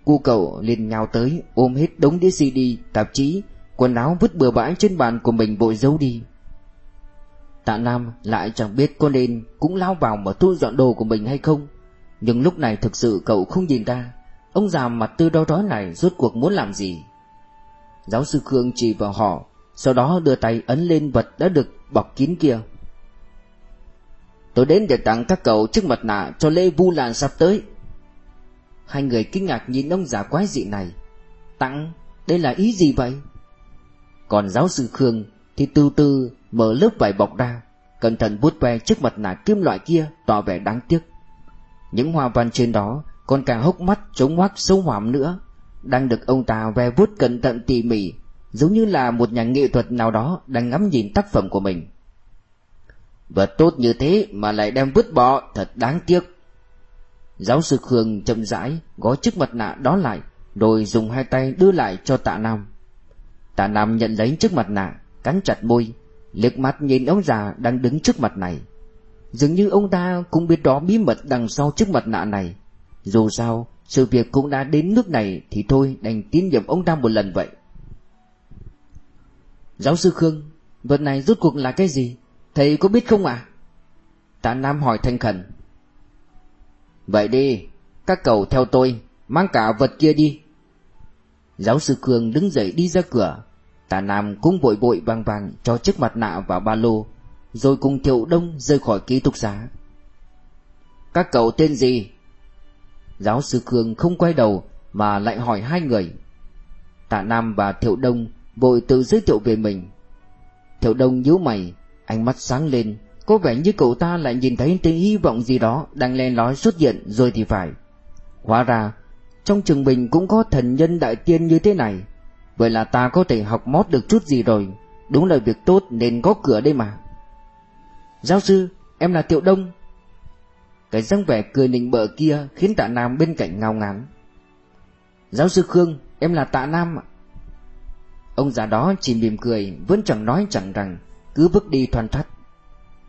Cu cậu liền nhào tới, ôm hết đống đĩa CD, tạp chí, quần áo vứt bừa bãi trên bàn của mình vội giấu đi. Tạ Nam lại chẳng biết có nên cũng lao vào mà thu dọn đồ của mình hay không. Nhưng lúc này thực sự cậu không nhìn ra, ông già mặt tư đau đói này rốt cuộc muốn làm gì. Giáo sư Khương chỉ vào họ Sau đó đưa tay ấn lên vật đã được bọc kín kia Tôi đến để tặng các cậu chiếc mặt nạ cho lễ vu làn sắp tới Hai người kinh ngạc nhìn ông già quái dị này Tặng? Đây là ý gì vậy? Còn giáo sư Khương thì từ từ mở lớp vải bọc ra Cẩn thận vuốt ve chiếc mặt nạ kim loại kia tỏ vẻ đáng tiếc Những hoa văn trên đó còn càng hốc mắt trống hoác sâu hoảm nữa đang được ông ta ve vuốt cẩn thận tỉ mỉ, giống như là một nhà nghệ thuật nào đó đang ngắm nhìn tác phẩm của mình. Vật tốt như thế mà lại đem vứt bỏ, thật đáng tiếc. Giáo sư Khương chậm rãi gói chiếc mặt nạ đó lại, rồi dùng hai tay đưa lại cho tạ Nam. Tạ Nam nhận lấy chiếc mặt nạ, cắn chặt môi, liếc mắt nhìn ông già đang đứng trước mặt này. Dường như ông ta cũng biết đó bí mật đằng sau chiếc mặt nạ này. Dù sao, sự việc cũng đã đến nước này Thì thôi đành tín nhiệm ông ta một lần vậy Giáo sư Khương Vật này rốt cuộc là cái gì Thầy có biết không ạ à? Tạ Nam hỏi thanh khẩn Vậy đi Các cậu theo tôi Mang cả vật kia đi Giáo sư Khương đứng dậy đi ra cửa Tạ Nam cũng vội vội vàng vàng Cho chiếc mặt nạ vào ba lô, Rồi cùng Thiệu Đông rời khỏi ký túc xá. Các cậu tên gì? Giáo sư Khương không quay đầu Mà lại hỏi hai người. Tạ Nam và Thiệu Đông Vội tự giới thiệu về mình. Thiệu Đông nhíu mày, Ánh mắt sáng lên, Có vẻ như cậu ta lại nhìn thấy tên hy vọng gì đó Đang len lói xuất hiện rồi thì phải. Hóa ra, Trong trường bình cũng có thần nhân đại tiên như thế này. Vậy là ta có thể học mót được chút gì rồi Đúng là việc tốt nên có cửa đây mà Giáo sư Em là Tiểu Đông cái dáng vẻ cười nịnh bợ kia khiến tạ Nam bên cạnh ngao ngán. Giáo sư Khương, em là tạ Nam ạ. Ông già đó chỉ mỉm cười, vẫn chẳng nói chẳng rằng, cứ bước đi thoăn thoắt.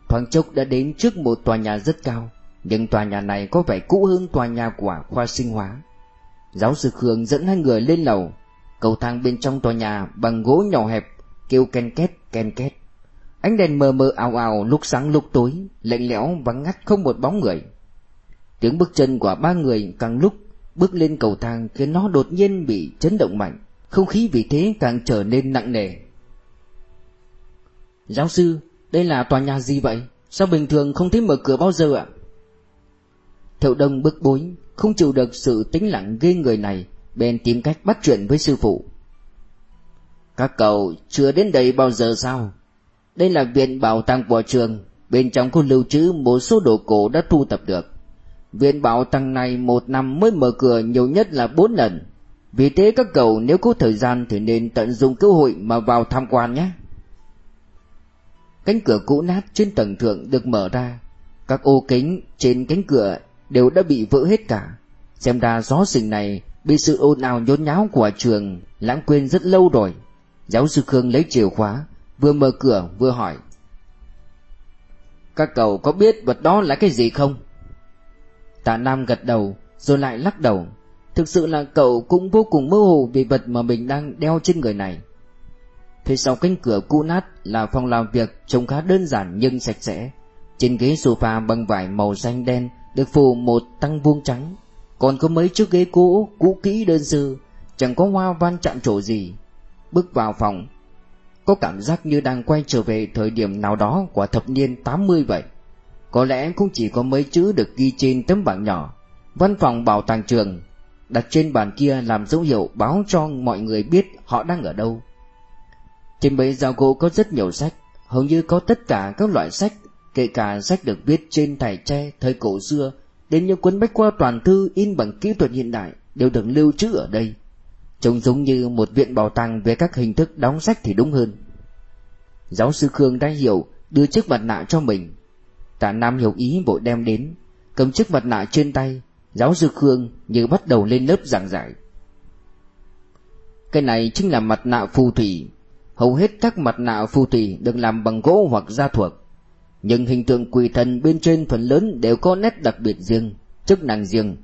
Thoáng chốc đã đến trước một tòa nhà rất cao, nhưng tòa nhà này có vẻ cũ hơn tòa nhà của khoa sinh hóa. Giáo sư Khương dẫn hai người lên lầu, cầu thang bên trong tòa nhà bằng gỗ nhỏ hẹp, kêu ken két ken két. Ánh đèn mờ mờ ảo ảo lúc sáng lúc tối, lạnh lẽo vắng ngắt không một bóng người. Tiếng bước chân của ba người càng lúc bước lên cầu thang khiến nó đột nhiên bị chấn động mạnh, không khí vì thế càng trở nên nặng nề. Giáo sư, đây là tòa nhà gì vậy? Sao bình thường không thấy mở cửa bao giờ ạ? Thiệu Đông bức bối, không chịu được sự tĩnh lặng ghê người này, bèn tìm cách bắt chuyện với sư phụ. Các cậu chưa đến đây bao giờ sao? Đây là viện bảo tàng của trường, bên trong có lưu trữ một số đồ cổ đã thu tập được. Viện bảo tàng này một năm mới mở cửa nhiều nhất là bốn lần. Vì thế các cậu nếu có thời gian thì nên tận dụng cơ hội mà vào tham quan nhé. Cánh cửa cũ nát trên tầng thượng được mở ra. Các ô kính trên cánh cửa đều đã bị vỡ hết cả. Xem ra gió sình này bị sự ồn ào nhốn nháo của trường lãng quên rất lâu rồi. Giáo sư Khương lấy chìa khóa, vừa mở cửa vừa hỏi. Các cậu có biết vật đó là cái gì không? Tạ Nam gật đầu, rồi lại lắc đầu. Thực sự là cậu cũng vô cùng mơ hồ về vật mà mình đang đeo trên người này. Phía sau cánh cửa cũ nát là phòng làm việc trông khá đơn giản nhưng sạch sẽ. Trên ghế sofa bằng vải màu xanh đen được phủ một tăng vuông trắng. Còn có mấy chiếc ghế cũ, cũ kỹ đơn sơ, chẳng có hoa văn chạm trổ gì. Bước vào phòng, có cảm giác như đang quay trở về thời điểm nào đó của thập niên 80 vậy. Có lẽ cũng chỉ có mấy chữ được ghi trên tấm bảng nhỏ. Văn phòng bảo tàng trường, đặt trên bàn kia làm dấu hiệu báo cho mọi người biết họ đang ở đâu. Trên bấy giao gỗ có rất nhiều sách, hầu như có tất cả các loại sách, kể cả sách được viết trên thải tre thời cổ xưa, đến những cuốn bách khoa toàn thư in bằng kỹ thuật hiện đại đều được lưu trữ ở đây. Trông giống như một viện bảo tàng về các hình thức đóng sách thì đúng hơn. Giáo sư Khương đã hiểu, đưa chiếc mặt nạ cho mình. Tạ Nam hiểu ý vội đem đến, cầm chiếc mặt nạ trên tay, giáo sư Khương như bắt đầu lên lớp giảng giải. Cái này chính là mặt nạ phù thủy. Hầu hết các mặt nạ phù thủy được làm bằng gỗ hoặc da thuộc. Nhưng hình tượng quỷ thần bên trên phần lớn đều có nét đặc biệt riêng, chức năng riêng.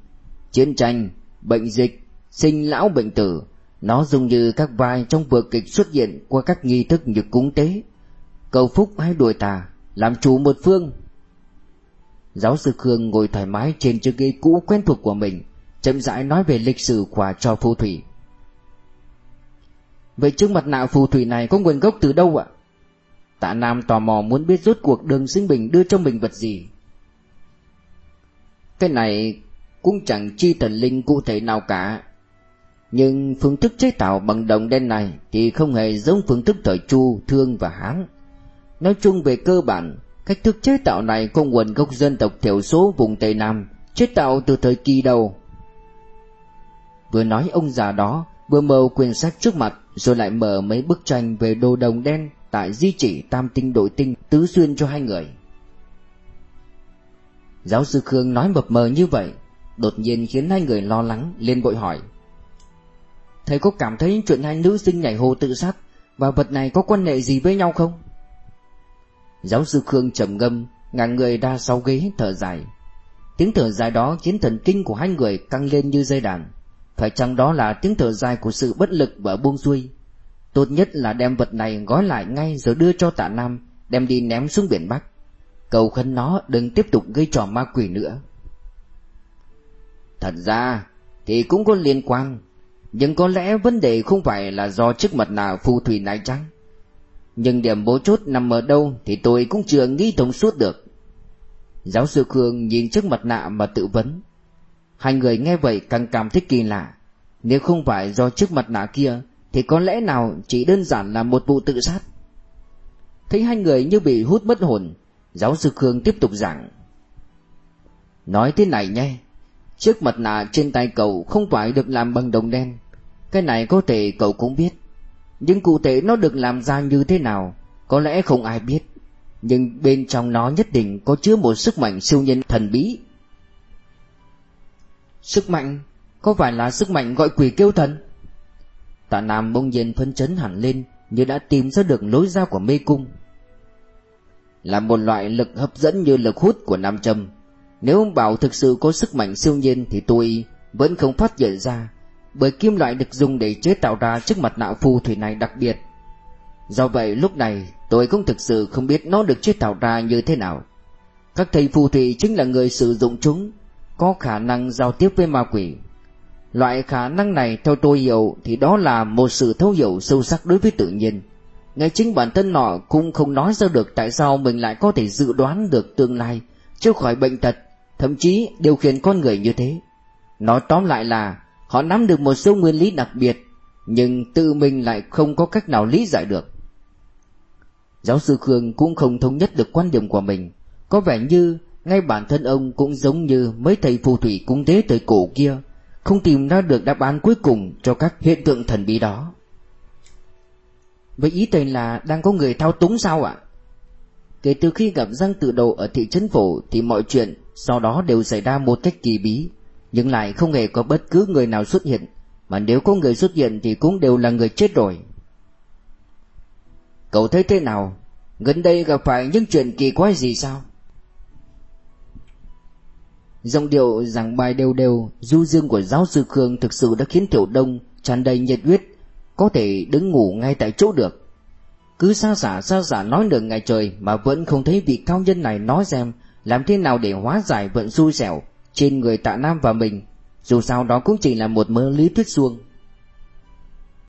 Chiến tranh, bệnh dịch, sinh lão bệnh tử, nó giống như các vai trong vở kịch xuất hiện qua các nghi thức như cúng tế, cầu phúc hay đuổi tà, làm chủ một phương. Giáo sư Khương ngồi thoải mái trên chiếc ghế cũ quen thuộc của mình, chậm rãi nói về lịch sử quả cho phù thủy. Vậy trước mặt nạ phù thủy này có nguồn gốc từ đâu ạ? Tạ Nam tò mò muốn biết rốt cuộc đường sinh bình đưa cho mình vật gì. Cái này cũng chẳng chi thần linh cụ thể nào cả. Nhưng phương thức chế tạo bằng đồng đen này thì không hề giống phương thức thời Chu, Thương và Hán. Nói chung về cơ bản, cách thức chế tạo này có nguồn gốc dân tộc thiểu số vùng Tây Nam, chế tạo từ thời kỳ đầu. Vừa nói ông già đó, vừa mở quyển sách trước mặt, rồi lại mở mấy bức tranh về đồ đồng đen tại di chỉ tam tinh đội tinh tứ xuyên cho hai người. Giáo sư Khương nói mập mờ như vậy, đột nhiên khiến hai người lo lắng, lên vội hỏi. Thầy có cảm thấy chuyện hai nữ sinh nhảy hồ tự sát và vật này có quan hệ gì với nhau không? Giáo sư Khương trầm ngâm, ngàn người đa sau ghế thở dài. Tiếng thở dài đó khiến thần kinh của hai người căng lên như dây đàn. Phải chăng đó là tiếng thở dài của sự bất lực và buông xuôi? Tốt nhất là đem vật này gói lại ngay rồi đưa cho tạ Nam, đem đi ném xuống biển Bắc. Cầu khấn nó đừng tiếp tục gây trò ma quỷ nữa. Thật ra thì cũng có liên quan, nhưng có lẽ vấn đề không phải là do chiếc mặt nạ phù thủy này chăng? Nhưng điểm bố chốt nằm ở đâu thì tôi cũng chưa nghĩ thông suốt được. Giáo sư Khương nhìn trước mặt nạ mà tự vấn. Hai người nghe vậy càng cảm thấy kỳ lạ. Nếu không phải do chiếc mặt nạ kia thì có lẽ nào chỉ đơn giản là một vụ tự sát. Thấy hai người như bị hút mất hồn, giáo sư Khương tiếp tục giảng. Nói thế này nhé, chiếc mặt nạ trên tay cậu không phải được làm bằng đồng đen. Cái này có thể cậu cũng biết. Nhưng cụ thể nó được làm ra như thế nào Có lẽ không ai biết Nhưng bên trong nó nhất định có chứa một sức mạnh siêu nhân thần bí Sức mạnh Có phải là sức mạnh gọi quỷ kêu thần Tạ Nam bỗng nhiên phân chấn hẳn lên Như đã tìm ra được lối ra của mê cung Là một loại lực hấp dẫn như lực hút của Nam Châm Nếu ông bảo thực sự có sức mạnh siêu nhiên Thì tôi vẫn không phát hiện ra bởi kim loại được dùng để chế tạo ra chiếc mặt nạ phù thủy này đặc biệt. Do vậy lúc này tôi cũng thực sự không biết nó được chế tạo ra như thế nào. Các thầy phù thủy chính là người sử dụng chúng, có khả năng giao tiếp với ma quỷ. Loại khả năng này theo tôi hiểu thì đó là một sự thấu hiểu sâu sắc đối với tự nhiên. Ngay chính bản thân nọ cũng không nói ra được tại sao mình lại có thể dự đoán được tương lai, chứ khỏi bệnh tật, thậm chí điều khiển con người như thế. Nói tóm lại là Họ nắm được một số nguyên lý đặc biệt Nhưng tự mình lại không có cách nào lý giải được Giáo sư Khương cũng không thống nhất được quan điểm của mình Có vẻ như ngay bản thân ông cũng giống như mấy thầy phù thủy cung tế thời cổ kia không tìm ra được đáp án cuối cùng cho các hiện tượng thần bí đó Vậy ý tên là đang có người thao túng sao ạ? Kể từ khi gặp Giang Tự đầu ở thị trấn phổ thì mọi chuyện sau đó đều xảy ra một cách kỳ bí, nhưng lại không hề có bất cứ người nào xuất hiện, mà nếu có người xuất hiện thì cũng đều là người chết rồi. Cậu thấy thế nào? Gần đây gặp phải những chuyện kỳ quái gì sao? Dòng điệu giảng bài đều đều, du dương của giáo sư Khương thực sự đã khiến Tiểu Đông tràn đầy nhiệt huyết, có thể đứng ngủ ngay tại chỗ được. Cứ xa xả xa xả nói nửa ngày trời mà vẫn không thấy vị cao nhân này nói xem làm thế nào để hóa giải vận xui xẻo trên người tạ Nam và mình. Dù sao đó cũng chỉ là một mơ lý thuyết suông.